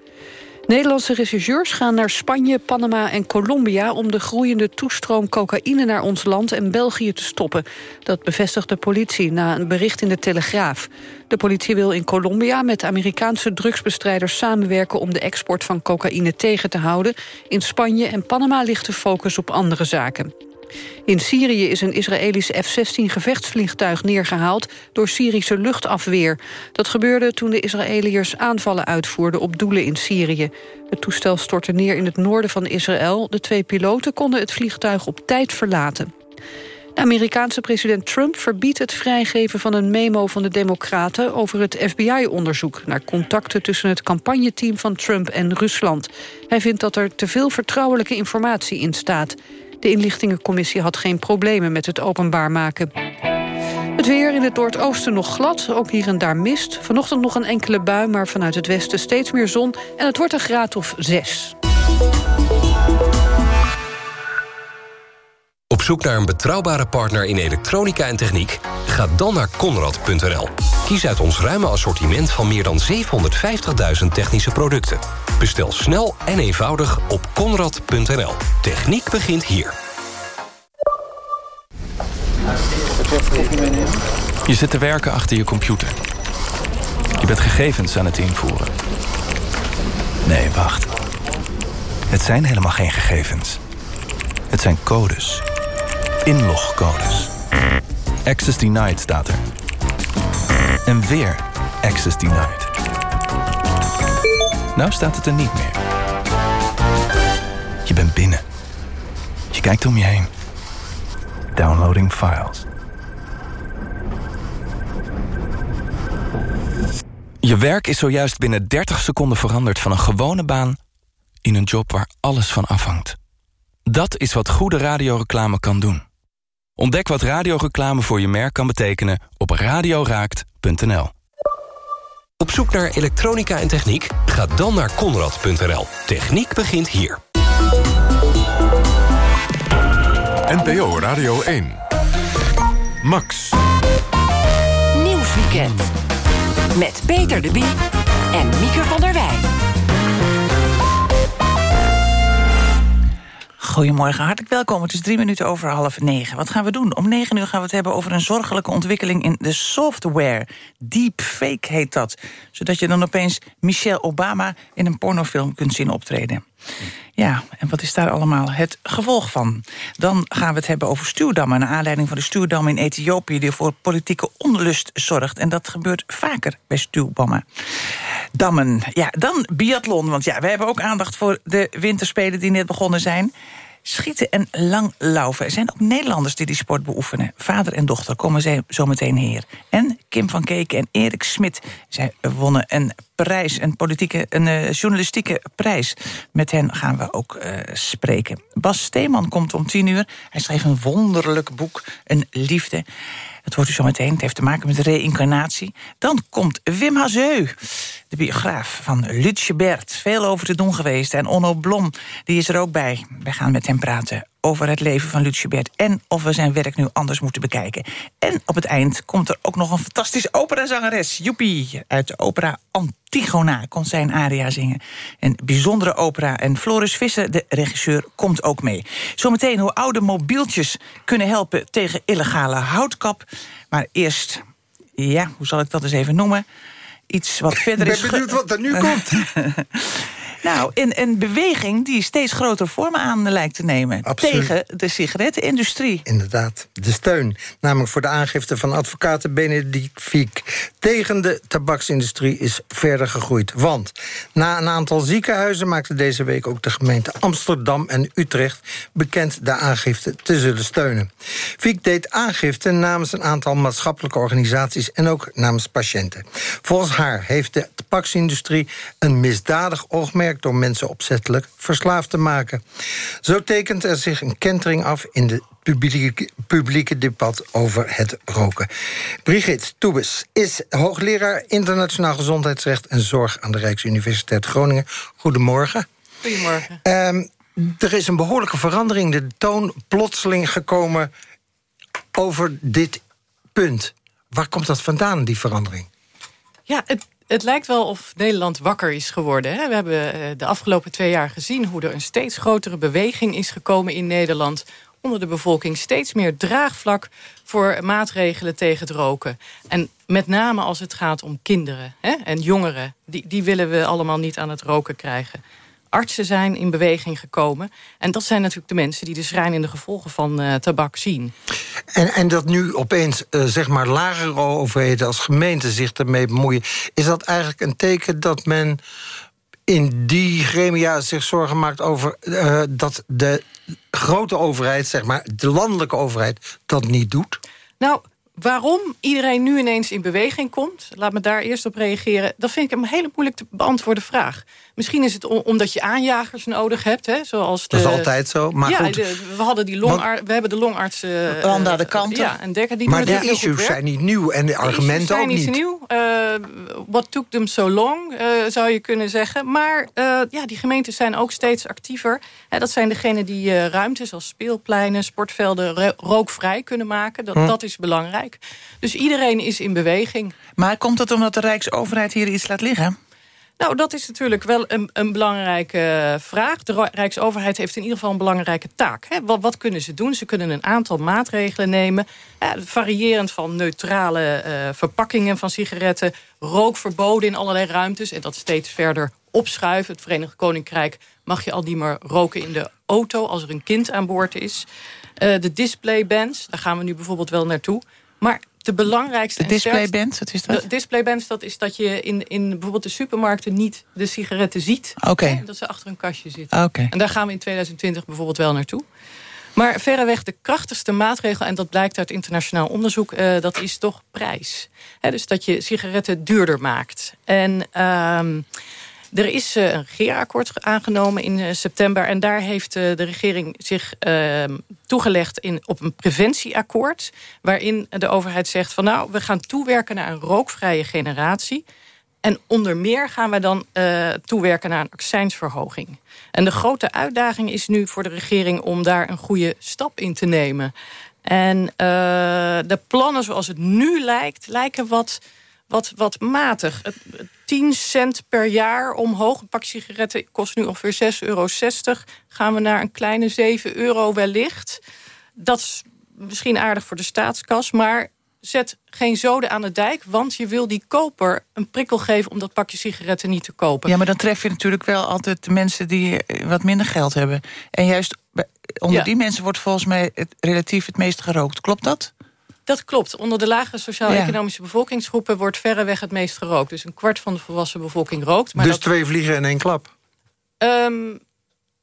Nederlandse rechercheurs gaan naar Spanje, Panama en Colombia... om de groeiende toestroom cocaïne naar ons land en België te stoppen. Dat bevestigt de politie na een bericht in de Telegraaf. De politie wil in Colombia met Amerikaanse drugsbestrijders samenwerken... om de export van cocaïne tegen te houden. In Spanje en Panama ligt de focus op andere zaken. In Syrië is een Israëlisch F-16 gevechtsvliegtuig neergehaald door Syrische luchtafweer. Dat gebeurde toen de Israëliërs aanvallen uitvoerden op doelen in Syrië. Het toestel stortte neer in het noorden van Israël. De twee piloten konden het vliegtuig op tijd verlaten. De Amerikaanse president Trump verbiedt het vrijgeven van een memo van de Democraten over het FBI-onderzoek naar contacten tussen het campagneteam van Trump en Rusland. Hij vindt dat er te veel vertrouwelijke informatie in staat. De inlichtingencommissie had geen problemen met het openbaar maken. Het weer in het noordoosten nog glad, ook hier en daar mist. Vanochtend nog een enkele bui, maar vanuit het westen steeds meer zon. En het wordt een graad of zes. Op zoek naar een betrouwbare partner in elektronica en techniek? Ga dan naar Conrad.nl. Kies uit ons ruime assortiment van meer dan 750.000 technische producten. Bestel snel en eenvoudig op Conrad.nl. Techniek begint hier. Je zit te werken achter je computer. Je bent gegevens aan het invoeren. Nee, wacht. Het zijn helemaal geen gegevens. Het zijn codes. Inlogcodes. Access denied staat er. En weer access denied. Nou staat het er niet meer. Je bent binnen. Je kijkt om je heen. Downloading files. Je werk is zojuist binnen 30 seconden veranderd van een gewone baan in een job waar alles van afhangt. Dat is wat goede radioreclame kan doen. Ontdek wat radioreclame voor je merk kan betekenen op radioraakt.nl. Op zoek naar elektronica en techniek? Ga dan naar Conrad.nl. Techniek begint hier. NPO Radio 1. Max. Nieuwsweekend. Met Peter de Bie en Mieke van der Wij. Goedemorgen, hartelijk welkom. Het is drie minuten over half negen. Wat gaan we doen? Om negen uur gaan we het hebben over een zorgelijke ontwikkeling in de software. Deepfake heet dat. Zodat je dan opeens Michelle Obama in een pornofilm kunt zien optreden. Ja, en wat is daar allemaal het gevolg van? Dan gaan we het hebben over stuwdammen. Naar aanleiding van de stuwdam in Ethiopië... die voor politieke onlust zorgt. En dat gebeurt vaker bij stuwdammen. Dammen. Ja, dan biathlon. Want ja, we hebben ook aandacht voor de winterspelen die net begonnen zijn. Schieten en langlaufen. Er zijn ook Nederlanders die die sport beoefenen. Vader en dochter komen ze zo meteen hier. En Kim van Keken en Erik Smit. Zij wonnen een prijs, een, politieke, uh, journalistieke prijs. Met hen gaan we ook uh, spreken. Bas Steeman komt om tien uur. Hij schreef een wonderlijk boek, Een Liefde. Dat hoort u zo meteen. Het heeft te maken met reïncarnatie. Dan komt Wim Hazeu, de biograaf van Lutje Bert. Veel over te doen geweest. En Onno Blom, die is er ook bij. We gaan met hem praten over het leven van Lutje Bert... en of we zijn werk nu anders moeten bekijken. En op het eind komt er ook nog een fantastische operazangeres. Joepie, uit de opera Antigona kon zijn aria zingen. Een bijzondere opera. En Floris Visser, de regisseur, komt ook mee. Zometeen hoe oude mobieltjes kunnen helpen tegen illegale houtkap. Maar eerst, ja, hoe zal ik dat eens even noemen... Iets wat verder is... Ik ben benieuwd wat er nu komt. Nou, in een beweging die steeds grotere vormen aan lijkt te nemen... Absoluut. tegen de sigarettenindustrie. Inderdaad, de steun. Namelijk voor de aangifte van advocaten Benedict Fiek... tegen de tabaksindustrie is verder gegroeid. Want na een aantal ziekenhuizen... maakte deze week ook de gemeente Amsterdam en Utrecht... bekend de aangifte te zullen steunen. Fiek deed aangifte namens een aantal maatschappelijke organisaties... en ook namens patiënten. Volgens haar heeft de tabaksindustrie een misdadig oogmerk door mensen opzettelijk verslaafd te maken. Zo tekent er zich een kentering af in de publieke, publieke debat over het roken. Brigitte Toebes is hoogleraar internationaal gezondheidsrecht en zorg aan de Rijksuniversiteit Groningen. Goedemorgen. Goedemorgen. Um, er is een behoorlijke verandering, de toon plotseling gekomen over dit punt. Waar komt dat vandaan, die verandering? Ja, het het lijkt wel of Nederland wakker is geworden. Hè? We hebben eh, de afgelopen twee jaar gezien... hoe er een steeds grotere beweging is gekomen in Nederland... onder de bevolking steeds meer draagvlak voor maatregelen tegen het roken. En met name als het gaat om kinderen hè? en jongeren. Die, die willen we allemaal niet aan het roken krijgen artsen zijn in beweging gekomen. En dat zijn natuurlijk de mensen die de schrijnende gevolgen van uh, tabak zien. En, en dat nu opeens uh, zeg maar lagere overheden als gemeente zich ermee bemoeien... is dat eigenlijk een teken dat men in die gremia zich zorgen maakt over uh, dat de grote overheid, zeg maar, de landelijke overheid, dat niet doet? Nou, waarom iedereen nu ineens in beweging komt... laat me daar eerst op reageren... dat vind ik een hele moeilijk te beantwoorden vraag. Misschien is het omdat je aanjagers nodig hebt. Hè, zoals de, dat is altijd zo. Maar ja, goed, de, we, hadden die longar, we hebben de longarts... Uh, aan de kant. Ja, en Dekker, die maar de issues zijn niet nieuw en de, de argumenten ook niet. zijn niet nieuw. Uh, what took them so long, uh, zou je kunnen zeggen. Maar ja, die gemeentes zijn ook steeds actiever. Hè, dat zijn degenen die ruimtes als speelpleinen, sportvelden... rookvrij kunnen maken. Dat, hm. dat is belangrijk. Dus iedereen is in beweging. Maar komt dat omdat de Rijksoverheid hier iets laat liggen? Nou, dat is natuurlijk wel een, een belangrijke vraag. De Rijksoverheid heeft in ieder geval een belangrijke taak. Hè? Wat, wat, kunnen ze doen? Ze kunnen een aantal maatregelen nemen. Eh, variërend van neutrale uh, verpakkingen van sigaretten... rookverboden in allerlei ruimtes... en dat steeds verder opschuiven. Het Verenigd Koninkrijk mag je al niet meer roken in de auto... als er een kind aan boord is. Uh, de displaybans, daar gaan we nu bijvoorbeeld wel naartoe. Maar de belangrijkste... De displaybands, wat is dat? De displaybands, dat is dat je in, in bijvoorbeeld de supermarkten niet de sigaretten ziet. Oké. Okay. Dat ze achter een kastje zitten. Oké. En daar gaan we in 2020 bijvoorbeeld wel naartoe. Maar verreweg de krachtigste maatregel, en dat blijkt uit internationaal onderzoek... Uh, dat is toch prijs. He, dus dat je sigaretten duurder maakt. En... Uh, er is uh, een regeerakkoord aangenomen in uh, september... en daar heeft uh, de regering zich ehm, toegelegd in, op een preventieakkoord... waarin de overheid zegt van nou, we gaan toewerken naar een rookvrije generatie... En onder meer gaan we dan toewerken naar een accijnsverhoging. En de grote uitdaging is nu voor de regering om daar een goede stap in te nemen. En de plannen zoals het nu lijkt, lijken wat wat, wat matig. 10 cent per jaar omhoog. Een pak sigaretten kost nu ongeveer 6,60 euro. Gaan we naar een kleine 7 euro wellicht. Dat is misschien aardig voor de staatskas, maar zet geen zoden aan de dijk... want je wil die koper een prikkel geven om dat pakje sigaretten niet te kopen. Ja, maar dan tref je natuurlijk wel altijd de mensen die wat minder geld hebben. En juist onder ja. die mensen wordt volgens mij het, relatief het meest gerookt. Klopt dat? Dat klopt. Onder de lagere sociaal-economische ja. bevolkingsgroepen... wordt verreweg het meest gerookt. Dus een kwart van de volwassen bevolking rookt. Maar dus dat... twee vliegen in één klap? Um,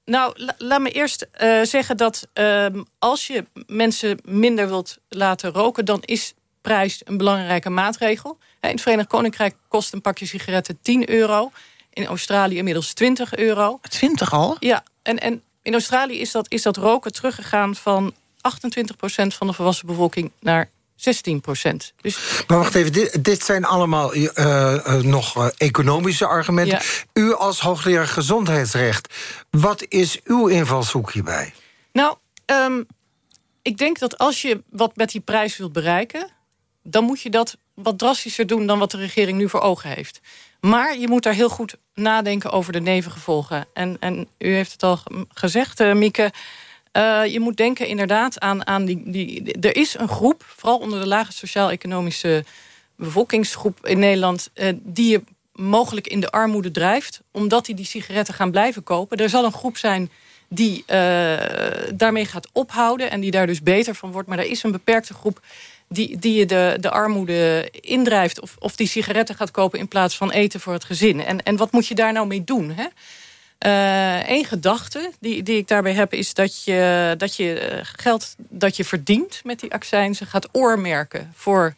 Nou, la- laat me eerst eh, zeggen dat ehm, als je mensen minder wilt laten roken... dan is prijs een belangrijke maatregel. Hè, In het Verenigd Koninkrijk kost een pakje sigaretten 10 euro. In Australië inmiddels 20 euro. 20 al? Ja, en, en in Australië is dat, is dat roken teruggegaan van 28% van de volwassen bevolking naar 16% Dus Maar wacht even, dit, dit zijn allemaal eh, eh, nog eh, economische argumenten. Ja. U als hoogleraar gezondheidsrecht, wat is uw invalshoek hierbij? Nou, ehm, ik denk dat als je wat met die prijs wilt bereiken... dan moet je dat wat drastischer doen dan wat de regering nu voor ogen heeft. Maar je moet daar heel goed nadenken over de nevengevolgen. En, en u heeft het al gezegd, eh, Mieke... eh, je moet denken inderdaad aan, aan die, die... Er is een groep, vooral onder de lage sociaal-economische bevolkingsgroep in Nederland... eh, die je mogelijk in de armoede drijft... omdat die die sigaretten gaan blijven kopen. Er zal een groep zijn die eh, daarmee gaat ophouden... en die daar dus beter van wordt. Maar er is een beperkte groep die, die je de, de armoede indrijft... Of, of die sigaretten gaat kopen in plaats van eten voor het gezin. En, en wat moet je daar nou mee doen, hè? Eén gedachte die, die ik daarbij heb is dat je, dat je eh, geld dat je verdient met die accijnsen gaat oormerken voor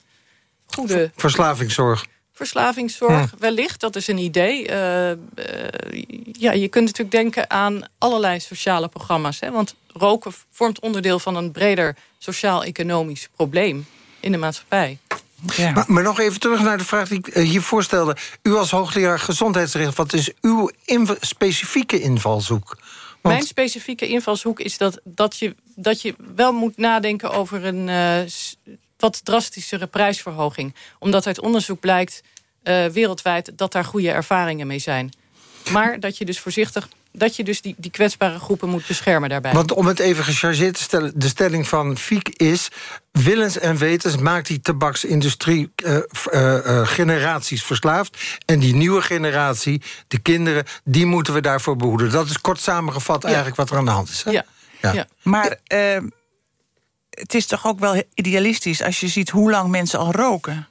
goede Verslavingszorg. verslavingszorg. Wellicht, dat is een idee. Eh, eh, ja, je kunt natuurlijk denken aan allerlei sociale programma's. Hè? Want roken vormt onderdeel van een breder sociaal-economisch probleem in de maatschappij. Maar, maar nog even terug naar de vraag die ik eh, hier voorstelde. U als hoogleraar gezondheidsrecht, wat is uw inv- specifieke invalshoek? Want- Mijn specifieke invalshoek is dat, dat, je, dat je wel moet nadenken over een eh, wat drastischere prijsverhoging. Omdat uit onderzoek blijkt eh, wereldwijd dat daar goede ervaringen mee zijn. Maar dat je dus voorzichtig, dat je dus die, die kwetsbare groepen moet beschermen daarbij. Want om het even gechargeerd te stellen... de stelling van Fiek is... willens en wetens maakt die tabaksindustrie eh, eh, eh, generaties verslaafd... en die nieuwe generatie, de kinderen, die moeten we daarvoor behoeden. Dat is kort samengevat eigenlijk wat er aan de hand is. Hè? Ja. Ja. Maar eh, het is toch ook wel idealistisch als je ziet hoe lang mensen al roken.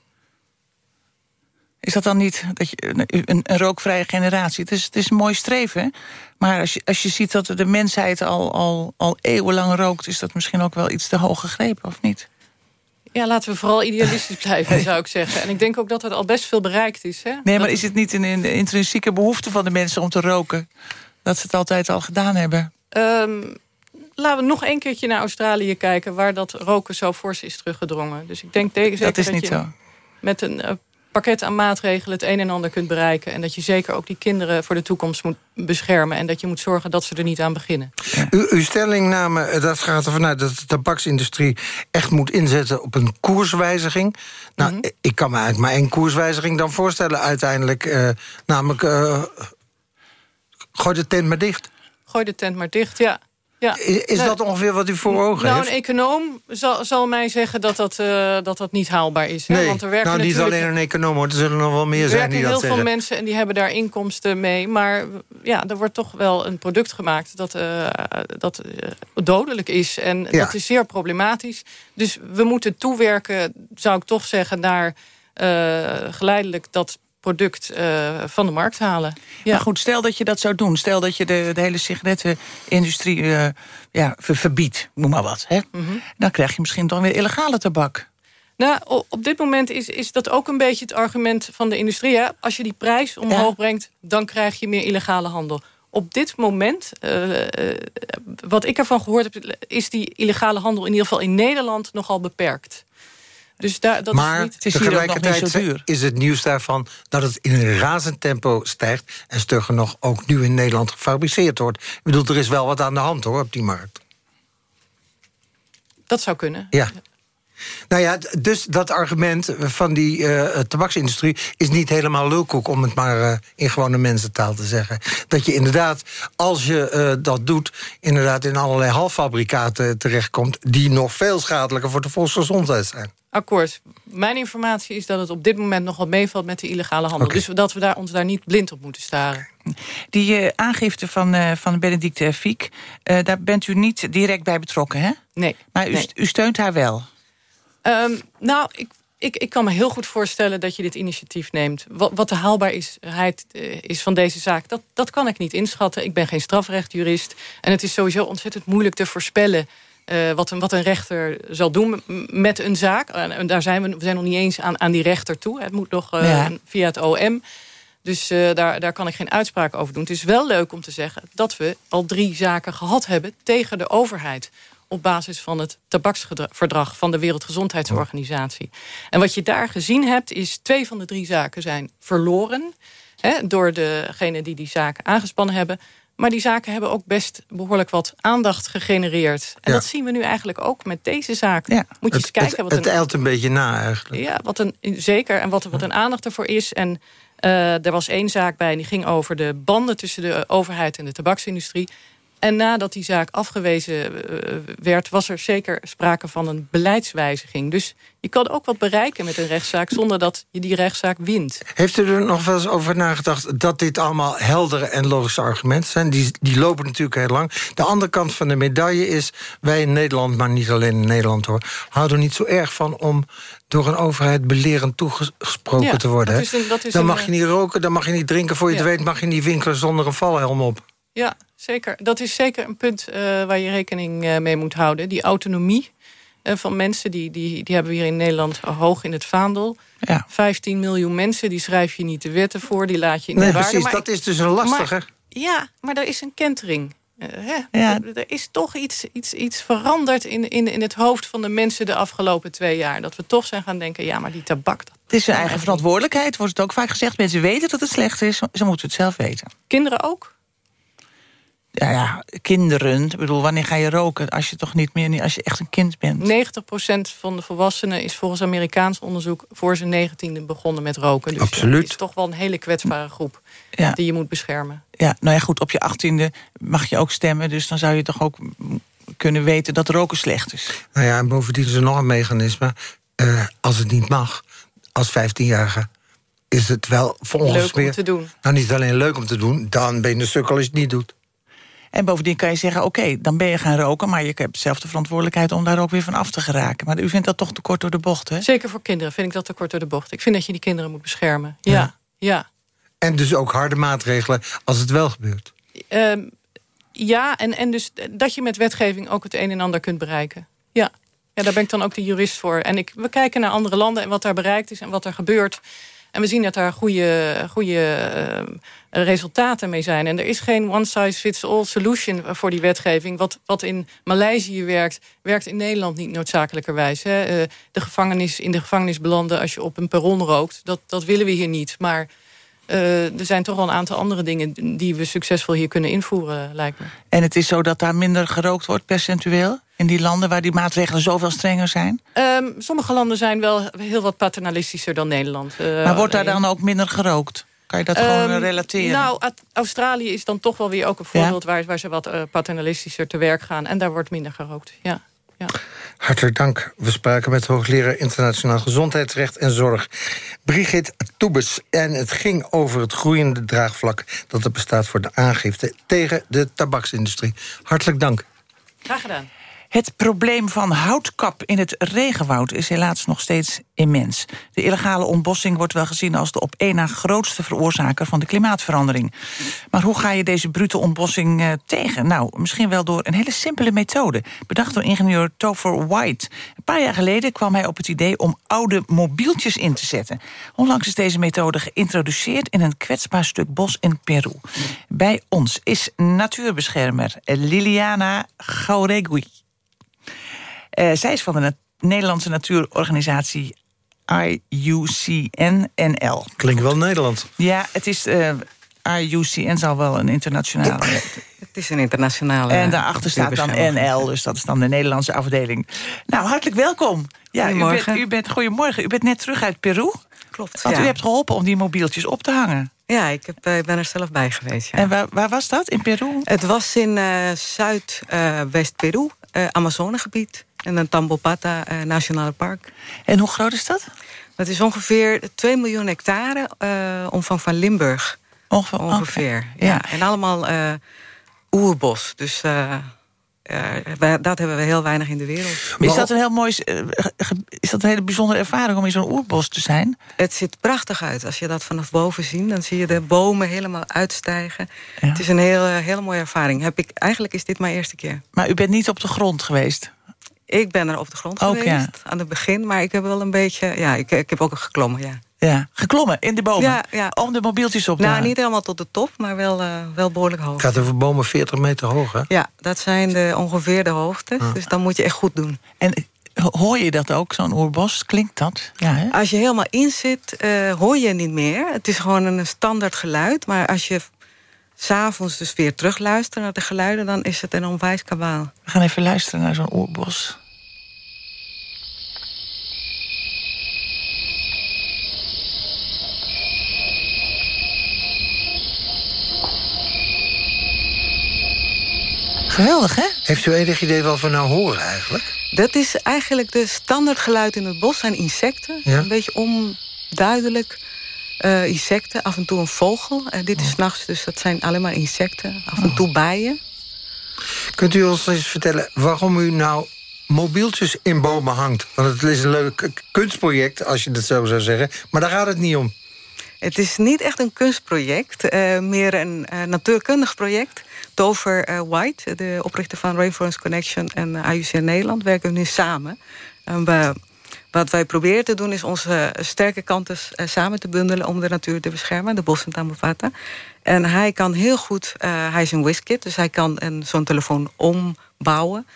Is dat dan niet dat je, een, een, rookvrije generatie? Het is, het is een mooi streven. Maar als je, als je ziet dat de mensheid al, al, al eeuwenlang rookt... is dat misschien ook wel iets te hoog gegrepen, of niet? Ja, laten we vooral idealistisch blijven, zou ik zeggen. En ik denk ook dat er al best veel bereikt is. Hè? Nee, maar is het niet een, een intrinsieke behoefte van de mensen om te roken? Dat ze het altijd al gedaan hebben? Ehm, laten we nog een keertje naar Australië kijken... waar dat roken zo fors is teruggedrongen. Dus ik denk tegen Dat is dat niet je zo. met een eh, pakket aan maatregelen... het een en ander kunt bereiken. En dat je zeker ook die kinderen voor de toekomst moet beschermen. En dat je moet zorgen dat ze er niet aan beginnen. U, uw stellingname, eh, dat gaat ervan uit dat de tabaksindustrie echt moet inzetten op een koerswijziging. Nou, Mhm. ik kan me eigenlijk maar één koerswijziging dan voorstellen uiteindelijk. eh, namelijk, eh, gooi de tent maar dicht. Gooi de tent maar dicht, ja. Ja. Is, is Nou, dat ongeveer wat u voor ogen Nou, heeft? een econoom zal, zal mij zeggen dat dat, eh, dat dat niet haalbaar is. Hè? nee, Want er werken nou niet alleen een econoom, hoor. er zullen nog wel meer Er zijn werken die heel dat veel zeggen. mensen en die hebben daar inkomsten mee. Maar ja, er wordt toch wel een product gemaakt dat, eh, dat eh, dodelijk is. En Ja. dat is zeer problematisch. Dus we moeten toewerken, zou ik toch zeggen, naar geleidelijk dat product eh, van de markt halen. Ja. Maar goed, stel dat je dat zou doen. Stel dat je de, de hele sigarettenindustrie eh, ja, ver- verbiedt, noem maar wat. Hè? Mhm. Dan krijg je misschien toch weer illegale tabak. Nou, op dit moment is, is dat ook een beetje het argument van de industrie. Hè? Als je die prijs omhoog brengt, dan krijg je meer illegale handel. Op dit moment, eh, wat ik ervan gehoord heb... is die illegale handel in ieder geval in Nederland nogal beperkt. Dus daar, dat maar is niet... tegelijkertijd is het nieuws daarvan dat het in een razend tempo stijgt... en stugger nog ook nu in Nederland gefabriceerd wordt. Ik bedoel, er is wel wat aan de hand hoor op die markt. Dat zou kunnen. Ja. Nou ja, dus dat argument van die eh, tabaksindustrie... is niet helemaal lulkoek, om het maar eh, in gewone mensentaal te zeggen. Dat je inderdaad, als je eh, dat doet... inderdaad in allerlei halffabrikaten terechtkomt... die nog veel schadelijker voor de volksgezondheid zijn. Akkoord. Mijn informatie is dat het op dit moment nogal meevalt met de illegale handel. Dus dat we daar, ons daar niet blind op moeten staren. Die eh, aangifte van, eh van Benedicte Fiek, eh, daar bent u niet direct bij betrokken, hè? Nee. Maar u, nee. u steunt haar wel. Ehm, nou, ik, ik, ik kan me heel goed voorstellen dat je dit initiatief neemt. Wat, wat de haalbaarheid uh, is van deze zaak, dat, dat kan ik niet inschatten. Ik ben geen strafrechtjurist. En het is sowieso ontzettend moeilijk te voorspellen... Uh, wat, een, wat een rechter zal doen met een zaak. En daar zijn we, we zijn nog niet eens aan, aan die rechter toe. Het moet nog uh, ja. via het OM. Dus uh, daar, daar kan ik geen uitspraak over doen. Het is wel leuk om te zeggen dat we al drie zaken gehad hebben... tegen de overheid op basis van het tabaksverdrag van de Wereldgezondheidsorganisatie. En wat je daar gezien hebt, is twee van de drie zaken zijn verloren... Hè, door degene die die zaken aangespannen hebben. Maar die zaken hebben ook best behoorlijk wat aandacht gegenereerd. En ja. dat zien we nu eigenlijk ook met deze zaak. Ja. Moet je het, eens kijken. Het, wat het een, eilt een beetje na eigenlijk. Ja, wat een, zeker. En wat, wat een aandacht ervoor is. En uh, er was één zaak bij en die ging over de banden tussen de overheid en de tabaksindustrie. En nadat die zaak afgewezen uh, werd, was er zeker sprake van een beleidswijziging. Dus je kan ook wat bereiken met een rechtszaak zonder dat je die rechtszaak wint. Heeft u er nog wel eens over nagedacht dat dit allemaal heldere en logische argumenten zijn? Die, die lopen natuurlijk heel lang. De andere kant van de medaille is, wij in Nederland, maar niet alleen in Nederland hoor, houden er niet zo erg van om door een overheid belerend toegesproken ja, te worden. Dat is een, dat is dan een, mag je niet roken, dan mag je niet drinken. Voor je ja. het weet mag je niet winkelen zonder een valhelm op. Ja, zeker. Dat is zeker een punt uh, waar je rekening uh, mee moet houden. Die autonomie uh, van mensen, die, die, die hebben we hier in Nederland hoog in het vaandel. Ja. 15 miljoen mensen, die schrijf je niet de wetten voor, die laat je in nee, de waarde. Precies, maar dat is dus een lastige. Maar, ja, maar er is een kentering. Hè? Ja. Er, er is toch iets, iets, iets veranderd in, in, in het hoofd van de mensen de afgelopen twee jaar. Dat we toch zijn gaan denken, ja, maar die tabak... Dat het is hun eigen verantwoordelijkheid, wordt het ook vaak gezegd. Mensen weten dat het slecht is, ze moeten het zelf weten. Kinderen ook? Ja, ja, kinderen. Ik bedoel, wanneer ga je roken? Als je toch niet meer, als je echt een kind bent. 90% van de volwassenen is volgens Amerikaans onderzoek... voor zijn negentiende begonnen met roken. Dus Absoluut. het is toch wel een hele kwetsbare groep ja. die je moet beschermen. Ja, nou ja, goed, op je achttiende mag je ook stemmen. Dus dan zou je toch ook kunnen weten dat roken slecht is. Nou ja, en bovendien is er nog een mechanisme. Uh, als het niet mag, als 15-jarige is het wel volgens Leuk om meer... te doen. Nou, niet alleen leuk om te doen, dan ben je een sukkel als je het niet doet. En bovendien kan je zeggen, oké, okay, dan ben je gaan roken... maar je hebt zelf de verantwoordelijkheid om daar ook weer van af te geraken. Maar u vindt dat toch te kort door de bocht, hè? Zeker voor kinderen vind ik dat te kort door de bocht. Ik vind dat je die kinderen moet beschermen. Ja, ja. ja. En dus ook harde maatregelen als het wel gebeurt. Um, ja, en, en dus dat je met wetgeving ook het een en ander kunt bereiken. Ja, ja daar ben ik dan ook de jurist voor. En ik, we kijken naar andere landen en wat daar bereikt is en wat er gebeurt... En we zien dat daar goede, goede uh, resultaten mee zijn. En er is geen one-size-fits-all solution voor die wetgeving. Wat, wat in Maleisië werkt, werkt in Nederland niet noodzakelijkerwijs. Hè. Uh, de gevangenis, in de gevangenis belanden als je op een perron rookt. Dat, dat willen we hier niet. Maar uh, er zijn toch wel een aantal andere dingen... die we succesvol hier kunnen invoeren, lijkt me. En het is zo dat daar minder gerookt wordt percentueel? In die landen waar die maatregelen zoveel strenger zijn? Um, sommige landen zijn wel heel wat paternalistischer dan Nederland. Uh, maar wordt daar dan ook minder gerookt? Kan je dat um, gewoon relateren? Nou, Australië is dan toch wel weer ook een voorbeeld... Ja? Waar, waar ze wat paternalistischer te werk gaan. En daar wordt minder gerookt, ja. Ja. Hartelijk dank. We spraken met hoogleraar internationaal gezondheidsrecht en zorg... Brigitte Toebes. En het ging over het groeiende draagvlak... dat er bestaat voor de aangifte tegen de tabaksindustrie. Hartelijk dank. Graag gedaan. Het probleem van houtkap in het regenwoud is helaas nog steeds immens. De illegale ontbossing wordt wel gezien als de op één na grootste veroorzaker van de klimaatverandering. Maar hoe ga je deze brute ontbossing uh, tegen? Nou, misschien wel door een hele simpele methode. Bedacht door ingenieur Topher White. Een paar jaar geleden kwam hij op het idee om oude mobieltjes in te zetten. Onlangs is deze methode geïntroduceerd in een kwetsbaar stuk bos in Peru. Bij ons is natuurbeschermer Liliana Gauregui. Uh, zij is van de nat Nederlandse natuurorganisatie IUCN-NL. Klinkt wel Nederlands. Ja, het is... Uh, IUCN zal wel een internationale... Het is een internationale... En daarachter staat dan NL, dus dat is dan de Nederlandse afdeling. Nou, hartelijk welkom. Ja, goedemorgen. U bent, u bent, goedemorgen. U bent net terug uit Peru. Klopt, Want ja. u hebt geholpen om die mobieltjes op te hangen. Ja, ik, heb, uh, ben er zelf bij geweest. Ja. En waar, waar, was dat, in Peru? Het was in uh, Zuidwest-Peru, uh, Amazonegebied. In een Tambopata uh, Nationale Park. En hoe groot is dat? Dat is ongeveer 2 miljoen hectare, uh, omvang van Limburg. Ongeveer. ongeveer Okay. ja. ja. En allemaal oerbos. Dus uh, dat hebben we heel weinig in de wereld. is dat een heel mooi, is dat een hele bijzondere ervaring om in zo'n oerbos te zijn? Het ziet prachtig uit. Als je dat vanaf boven ziet, dan zie je de bomen helemaal uitstijgen. Het is een heel, hele mooie ervaring. Heb ik, eigenlijk is dit mijn eerste keer. Maar u bent niet op de grond geweest? Ik ben er op de grond geweest, aan het begin. Maar ik heb wel een beetje... Ja, ik, ik heb ook geklommen, ja. Ja, geklommen in de bomen? Ja, ja. Om de mobieltjes op te Nou, niet helemaal tot de top, maar wel, uh, wel behoorlijk hoog. Het gaat over bomen 40 meter hoog, hè? Ja, dat zijn de, ongeveer de hoogte. Ah. Dus dan moet je echt goed doen. En hoor je dat ook, zo'n oerbos? Klinkt dat? Ja, hè? Als je helemaal in zit, uh, hoor je niet meer. Het is gewoon een standaard geluid. Maar als je s'avonds dus weer terugluistert naar de geluiden... dan is het een onwijs kabaal. We gaan even luisteren naar zo'n oerbos. Geweldig, hè? Heeft u enig idee wat we nou horen eigenlijk? Dat is eigenlijk de standaardgeluid in het bos. zijn insecten. Een beetje onduidelijk. Uh, insecten, af en toe een vogel. En dit is oh. s'nachts, dus dat zijn alleen maar insecten. Af en toe bijen. Kunt u ons eens vertellen waarom u nou mobieltjes in bomen hangt? Want het is een leuk kunstproject, als je dat zo zou zeggen. Maar daar gaat het niet om. Het is niet echt een kunstproject, uh, meer een uh, natuurkundig project. Tover uh, White, de oprichter van Rainforest Connection en IUCN Nederland, werken nu samen. We, wat wij proberen te doen is onze sterke kanten samen te bundelen om de natuur te beschermen, de bos en Tambopata. En hij kan heel goed, hij is een WizKid, dus hij kan zo'n telefoon ombouwen.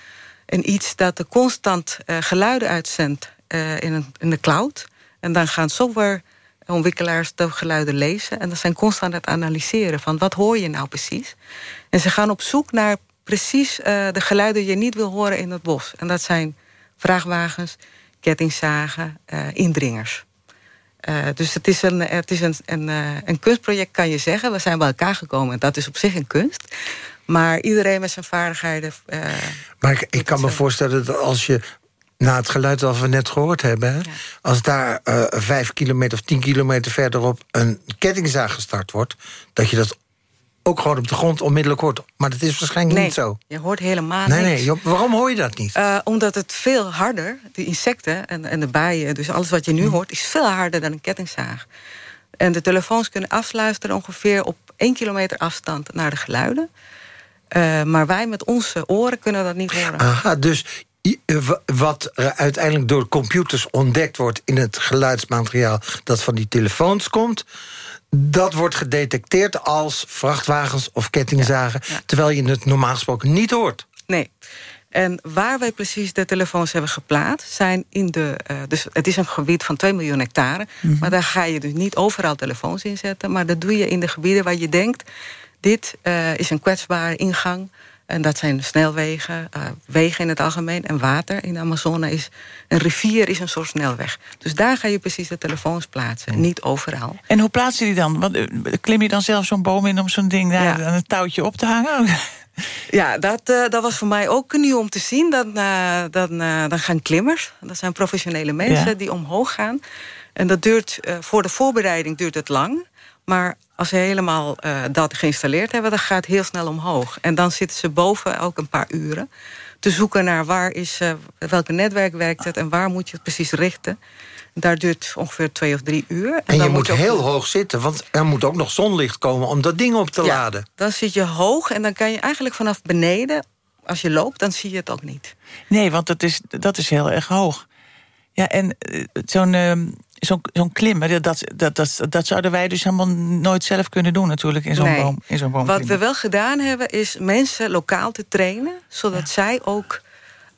En iets dat de constant geluiden uitzendt in, in de cloud. En dan gaan software ontwikkelaars de geluiden lezen. En dat zijn constant het analyseren van wat hoor je nou precies. En ze gaan op zoek naar precies uh, de geluiden die je niet wil horen in het bos. En dat zijn vrachtwagens, kettingzagen, uh, indringers. Uh, dus het is, een, het is een, een, een kunstproject, kan je zeggen. We zijn bij elkaar gekomen en dat is op zich een kunst. Maar iedereen met zijn vaardigheden... maar ik, ik kan me voorstellen dat als je na het geluid dat we net gehoord hebben... als daar uh, vijf kilometer of tien kilometer verderop... een kettingzaag gestart wordt... dat je dat ook gewoon op de grond onmiddellijk hoort. Maar dat is waarschijnlijk niet zo. je hoort helemaal nee, niks. Nee, waarom hoor je dat niet? Uh, omdat het veel harder, de insecten en, en de bijen... dus alles wat je nu hm. hoort, is veel harder dan een kettingzaag. En de telefoons kunnen afsluisteren ongeveer op één kilometer afstand naar de geluiden. Uh, maar wij met onze oren kunnen dat niet horen. Aha, dus eh, wat er uiteindelijk door computers ontdekt wordt... in het geluidsmateriaal dat van die telefoons komt... dat wordt gedetecteerd als vrachtwagens of kettingzagen... terwijl je het normaal gesproken niet hoort. Nee. En waar wij precies de telefoons hebben geplaatst... zijn in de... Uh, dus het is een gebied van 2 miljoen hectare... Mhm. maar daar ga je dus niet overal telefoons in zetten... maar dat doe je in de gebieden waar je denkt... dit uh, is een kwetsbare ingang en dat zijn snelwegen, uh, wegen in het algemeen en water. In de Amazone is een rivier is een soort snelweg. Dus daar ga je precies de telefoons plaatsen, niet overal. En hoe plaats je die dan? Want, eh, klim je dan zelf zo'n boom in om zo'n ding daar ja. een touwtje op te hangen? Ja, dat, uh, dat was voor mij ook nieuw om te zien. Dan, uh, dan, dan gaan klimmers, dat zijn professionele mensen die omhoog gaan. En dat duurt, voor de voorbereiding duurt het lang. Maar als ze helemaal uh, dat geïnstalleerd hebben... dan gaat het heel snel omhoog. En dan zitten ze boven ook een paar uren... te zoeken naar waar is, uh, welke netwerk werkt het... en waar moet je het precies richten. Daar duurt ongeveer twee of drie uur. En, en je moet heel hoog zitten, want er moet ook nog zonlicht komen... om dat ding op te ja, laden. dan zit je hoog en dan kan je eigenlijk vanaf beneden... als je loopt, dan zie je het ook niet. Nee, want dat is, dat is heel erg hoog. Ja, en uh, zo'n... Zo'n zo'n klimmen, dat, dat, dat, dat zouden wij dus helemaal nooit zelf kunnen doen natuurlijk in zo'n boom. In zo'n boom Wat we wel gedaan hebben is mensen lokaal te trainen, zodat zij ook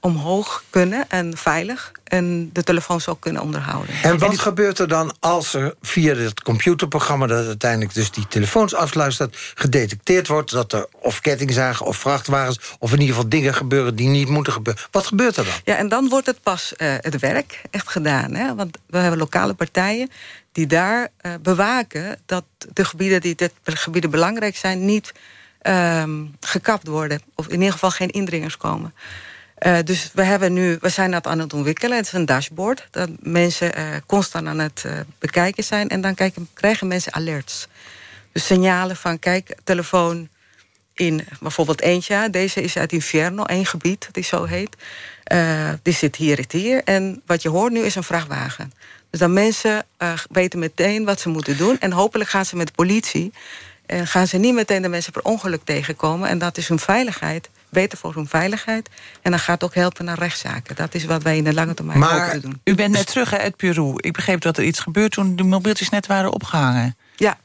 omhoog kunnen en veilig en de telefoons ook kunnen onderhouden. En wat gebeurt er dan als er via het computerprogramma... dat uiteindelijk dus die telefoons afluistert... gedetecteerd wordt dat er of kettingzagen of vrachtwagens... of in ieder geval dingen gebeuren die niet moeten gebeuren. Wat gebeurt er dan? Ja, en dan wordt het pas uh, het werk echt gedaan. Hè? Want we hebben lokale partijen die daar uh, bewaken... dat de gebieden die dit gebieden belangrijk zijn... niet um, gekapt worden. Of in ieder geval geen indringers komen. Uh, dus we, hebben nu, we zijn dat aan het ontwikkelen. Het is een dashboard dat mensen uh, constant aan het uh, bekijken zijn. En dan krijgen mensen alerts. Dus signalen van, kijk, telefoon in bijvoorbeeld eentje. Deze is uit Inferno, één gebied die zo heet. Die zit hier, het hier. En wat je hoort nu is een vrachtwagen. Dus dan mensen weten meteen wat ze moeten doen. En hopelijk gaan ze met de politie. En gaan ze niet meteen de mensen per ongeluk tegenkomen. En dat is hun veiligheid. Beter voor hun veiligheid. En dan gaat het ook helpen naar rechtszaken. Dat is wat wij in de lange termijn maar, te doen. U bent net terug uit Peru. Ik begreep dat er iets gebeurt toen de mobieltjes net waren opgehangen. Ja.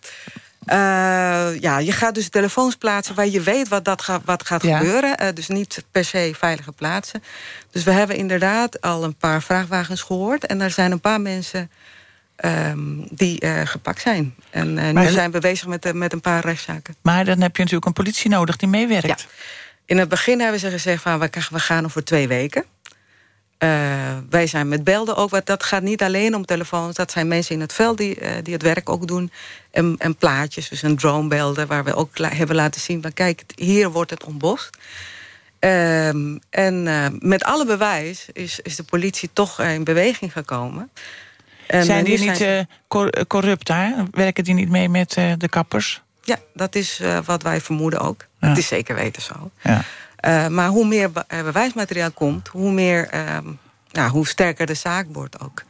Uh, ja, je gaat dus telefoons plaatsen waar je weet wat, dat ga, wat gaat gebeuren. Uh, dus niet per se veilige plaatsen. Dus we hebben inderdaad al een paar vrachtwagens gehoord. En er zijn een paar mensen um, die uh, gepakt zijn. En nu zijn we bezig met, met een paar rechtszaken. Maar dan heb je natuurlijk een politie nodig die meewerkt. Ja. In het begin hebben ze gezegd van we gaan over twee weken. Uh, wij zijn met belden ook. Want dat gaat niet alleen om telefoons. Dat zijn mensen in het veld die, uh, die het werk ook doen. En, en plaatjes, dus een dronebelden... waar we ook hebben laten zien van kijk, hier wordt het ontbost. Uh, en uh, met alle bewijs is, is de politie toch in beweging gekomen. En zijn die niet zijn... corrupt daar? Werken die niet mee met de kappers? Ja, dat is wat wij vermoeden ook. Ja. Het is zeker weten zo. Ja. Uh, maar hoe meer eh, bewijsmateriaal komt, hoe, meer, uh, nou, hoe sterker de zaak wordt ook.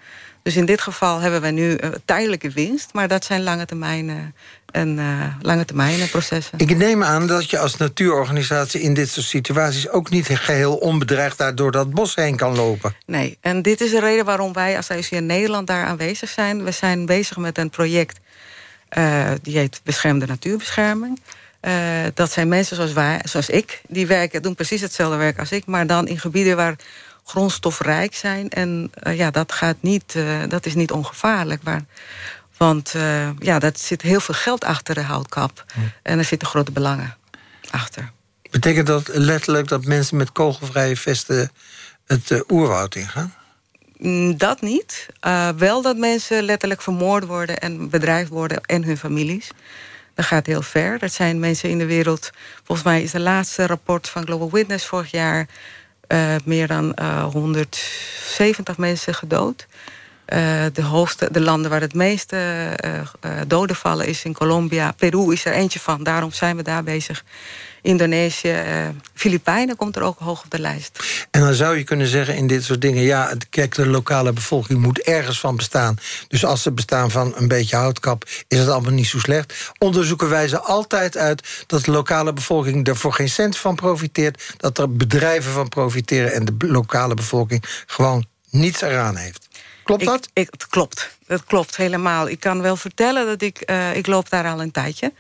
Dus in dit geval hebben we nu uh, tijdelijke winst... maar dat zijn lange termijn, en, lange termijn processen. Ik neem aan dat je als natuurorganisatie in dit soort situaties... ook niet geheel onbedreigd daar door dat bos heen kan lopen. Nee, en dit is de reden waarom wij als in Nederland daar aanwezig zijn. We zijn bezig met een project... die heet Beschermde Natuurbescherming... Uh, dat zijn mensen zoals, wij, zoals ik. Die werken, doen precies hetzelfde werk als ik. Maar dan in gebieden waar grondstofrijk zijn. En uh, ja, dat, gaat niet, dat is niet ongevaarlijk. Maar, want ja, dat zit heel veel geld achter de houtkap. Hm. En er zitten grote belangen achter. Betekent dat letterlijk dat mensen met kogelvrije vesten... het oerwoud ingaan? Mm, dat niet. wel dat mensen letterlijk vermoord worden en bedreigd worden... en hun families. Dat gaat heel ver. Er zijn mensen in de wereld... Volgens mij is het laatste rapport van Global Witness vorig jaar... Uh, meer dan uh, eh, 170 mensen gedood. De, hoogste, de landen waar het meeste doden vallen is in Colombia. Peru is er eentje van, daarom zijn we daar bezig. Indonesië, uh, Filipijnen komt er ook hoog op de lijst. En dan zou je kunnen zeggen in dit soort dingen... ja, kijk, de lokale bevolking moet ergens van bestaan. Dus als ze bestaan van een beetje houtkap... is het allemaal niet zo slecht. Onderzoeken wijzen altijd uit dat de lokale bevolking... er voor geen cent van profiteert. Dat er bedrijven van profiteren... en de lokale bevolking gewoon niets eraan heeft. Klopt dat? Ik, het klopt. Dat klopt helemaal. Ik kan wel vertellen dat ik... Uh, ik loop daar al een tijdje...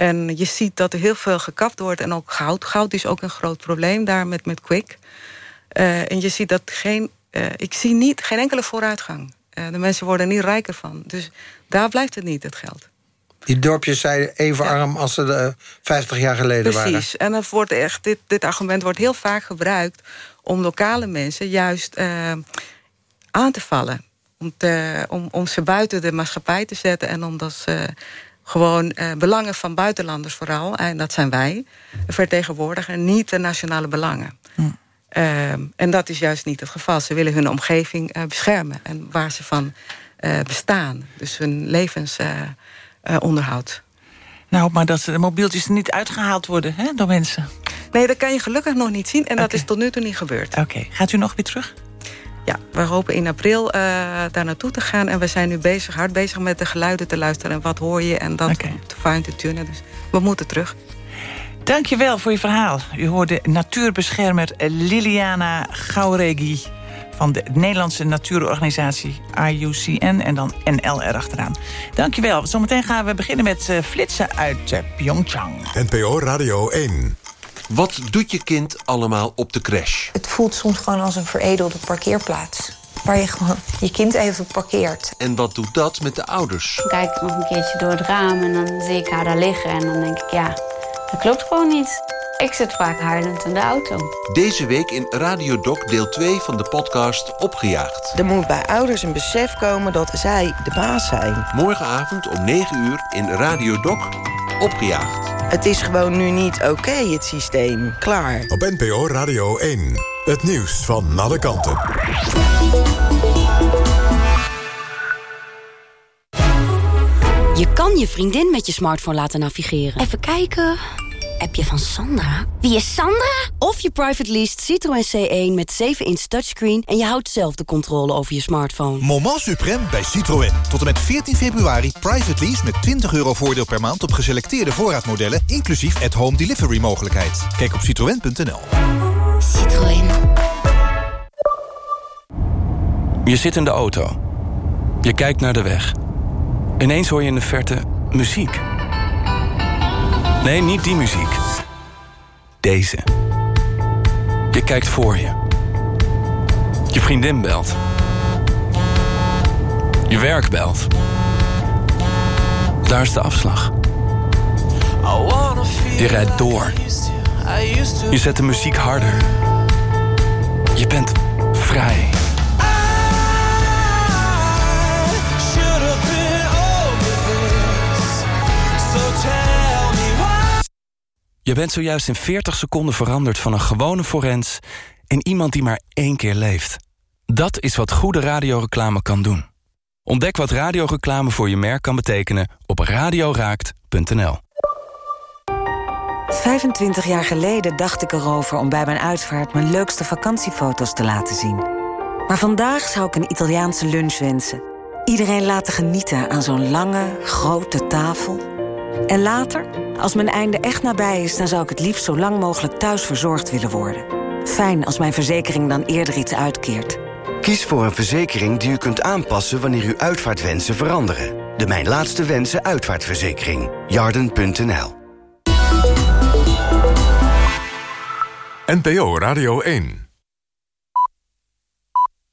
En je ziet dat er heel veel gekapt wordt. En ook goud. Goud is ook een groot probleem daar met, met Quick. Uh, en je ziet dat geen... Uh, ik zie niet, geen enkele vooruitgang. Uh, de mensen worden niet rijker van. Dus daar blijft het niet, het geld. Die dorpjes zijn even ja. arm als ze de 50 jaar geleden Precies. waren. Precies. En het wordt echt, dit, dit argument wordt heel vaak gebruikt... om lokale mensen juist aan te vallen. Om, te, om, om ze buiten de maatschappij te zetten... en omdat ze gewoon eh, belangen van buitenlanders vooral, en dat zijn wij, vertegenwoordigen, niet de nationale belangen. Hm. Uh, en dat is juist niet het geval. Ze willen hun omgeving uh, beschermen en waar ze van uh, bestaan. Dus hun levensonderhoud. nou, maar dat de mobieltjes er niet uitgehaald worden hè, door mensen. Nee, dat kan je gelukkig nog niet zien. En okay. dat is tot nu toe niet gebeurd. Oké, gaat u nog weer terug? Ja, we hopen in april uh, daar naartoe te gaan. En we zijn nu bezig, hard bezig met de geluiden te luisteren. En wat hoor je en dat okay. te fine te tunen. Dus we moeten terug. Dankjewel voor je verhaal. U hoorde natuurbeschermer Liliana Gauregi van de Nederlandse natuurorganisatie IUCN en dan NL erachteraan. Dankjewel. Zometeen gaan we beginnen met uh, flitsen uit uh, Pyeongchang. NPO Radio 1. Wat doet je kind allemaal op de crash? Het voelt soms gewoon als een veredelde parkeerplaats. Waar je gewoon je kind even parkeert. En wat doet dat met de ouders? Ik kijk nog een keertje door het raam en dan zie ik haar daar liggen. En dan denk ik, ja, dat klopt gewoon niet. Ik zit vaak huilend in de auto. Deze week in Radio Doc deel 2 van de podcast Opgejaagd. Er moet bij ouders een besef komen dat zij de baas zijn. Morgenavond om 9 uur in Radio Doc Opgejaagd. Het is gewoon nu niet oké, okay, het systeem. Klaar. Op NPO Radio 1. Het nieuws van alle kanten. Je kan je vriendin met je smartphone laten navigeren. Even kijken... appje van Sandra. Wie is Sandra? Of je private lease Citroën C1 met 7-inch touchscreen... en je houdt zelf de controle over je smartphone. Moment suprême bij Citroën. Tot en met 14 februari private lease met 20 euro voordeel per maand... op geselecteerde voorraadmodellen, inclusief at-home delivery mogelijkheid. Kijk op citroën.nl. Citroën. Je zit in de auto. Je kijkt naar de weg. Ineens hoor je in de verte muziek. Nee, niet die muziek. Deze. Je kijkt voor je. Je vriendin belt. Je werk belt. Daar is de afslag. Je rijdt door. Je zet de muziek harder. Je bent vrij. Je bent zojuist in 40 seconden veranderd van een gewone forens... in iemand die maar één keer leeft. Dat is wat goede radioreclame kan doen. Ontdek wat radioreclame voor je merk kan betekenen op radioraakt.nl. 25 jaar geleden dacht ik erover om bij mijn uitvaart... mijn leukste vakantiefoto's te laten zien. Maar vandaag zou ik een Italiaanse lunch wensen. Iedereen laten genieten aan zo'n lange, grote tafel. En later, als mijn einde echt nabij is... dan zou ik het liefst zo lang mogelijk thuis verzorgd willen worden. Fijn als mijn verzekering dan eerder iets uitkeert. Kies voor een verzekering die u kunt aanpassen wanneer uw uitvaartwensen veranderen. De Mijn Laatste Wensen uitvaartverzekering. Jarden.nl NPO Radio 1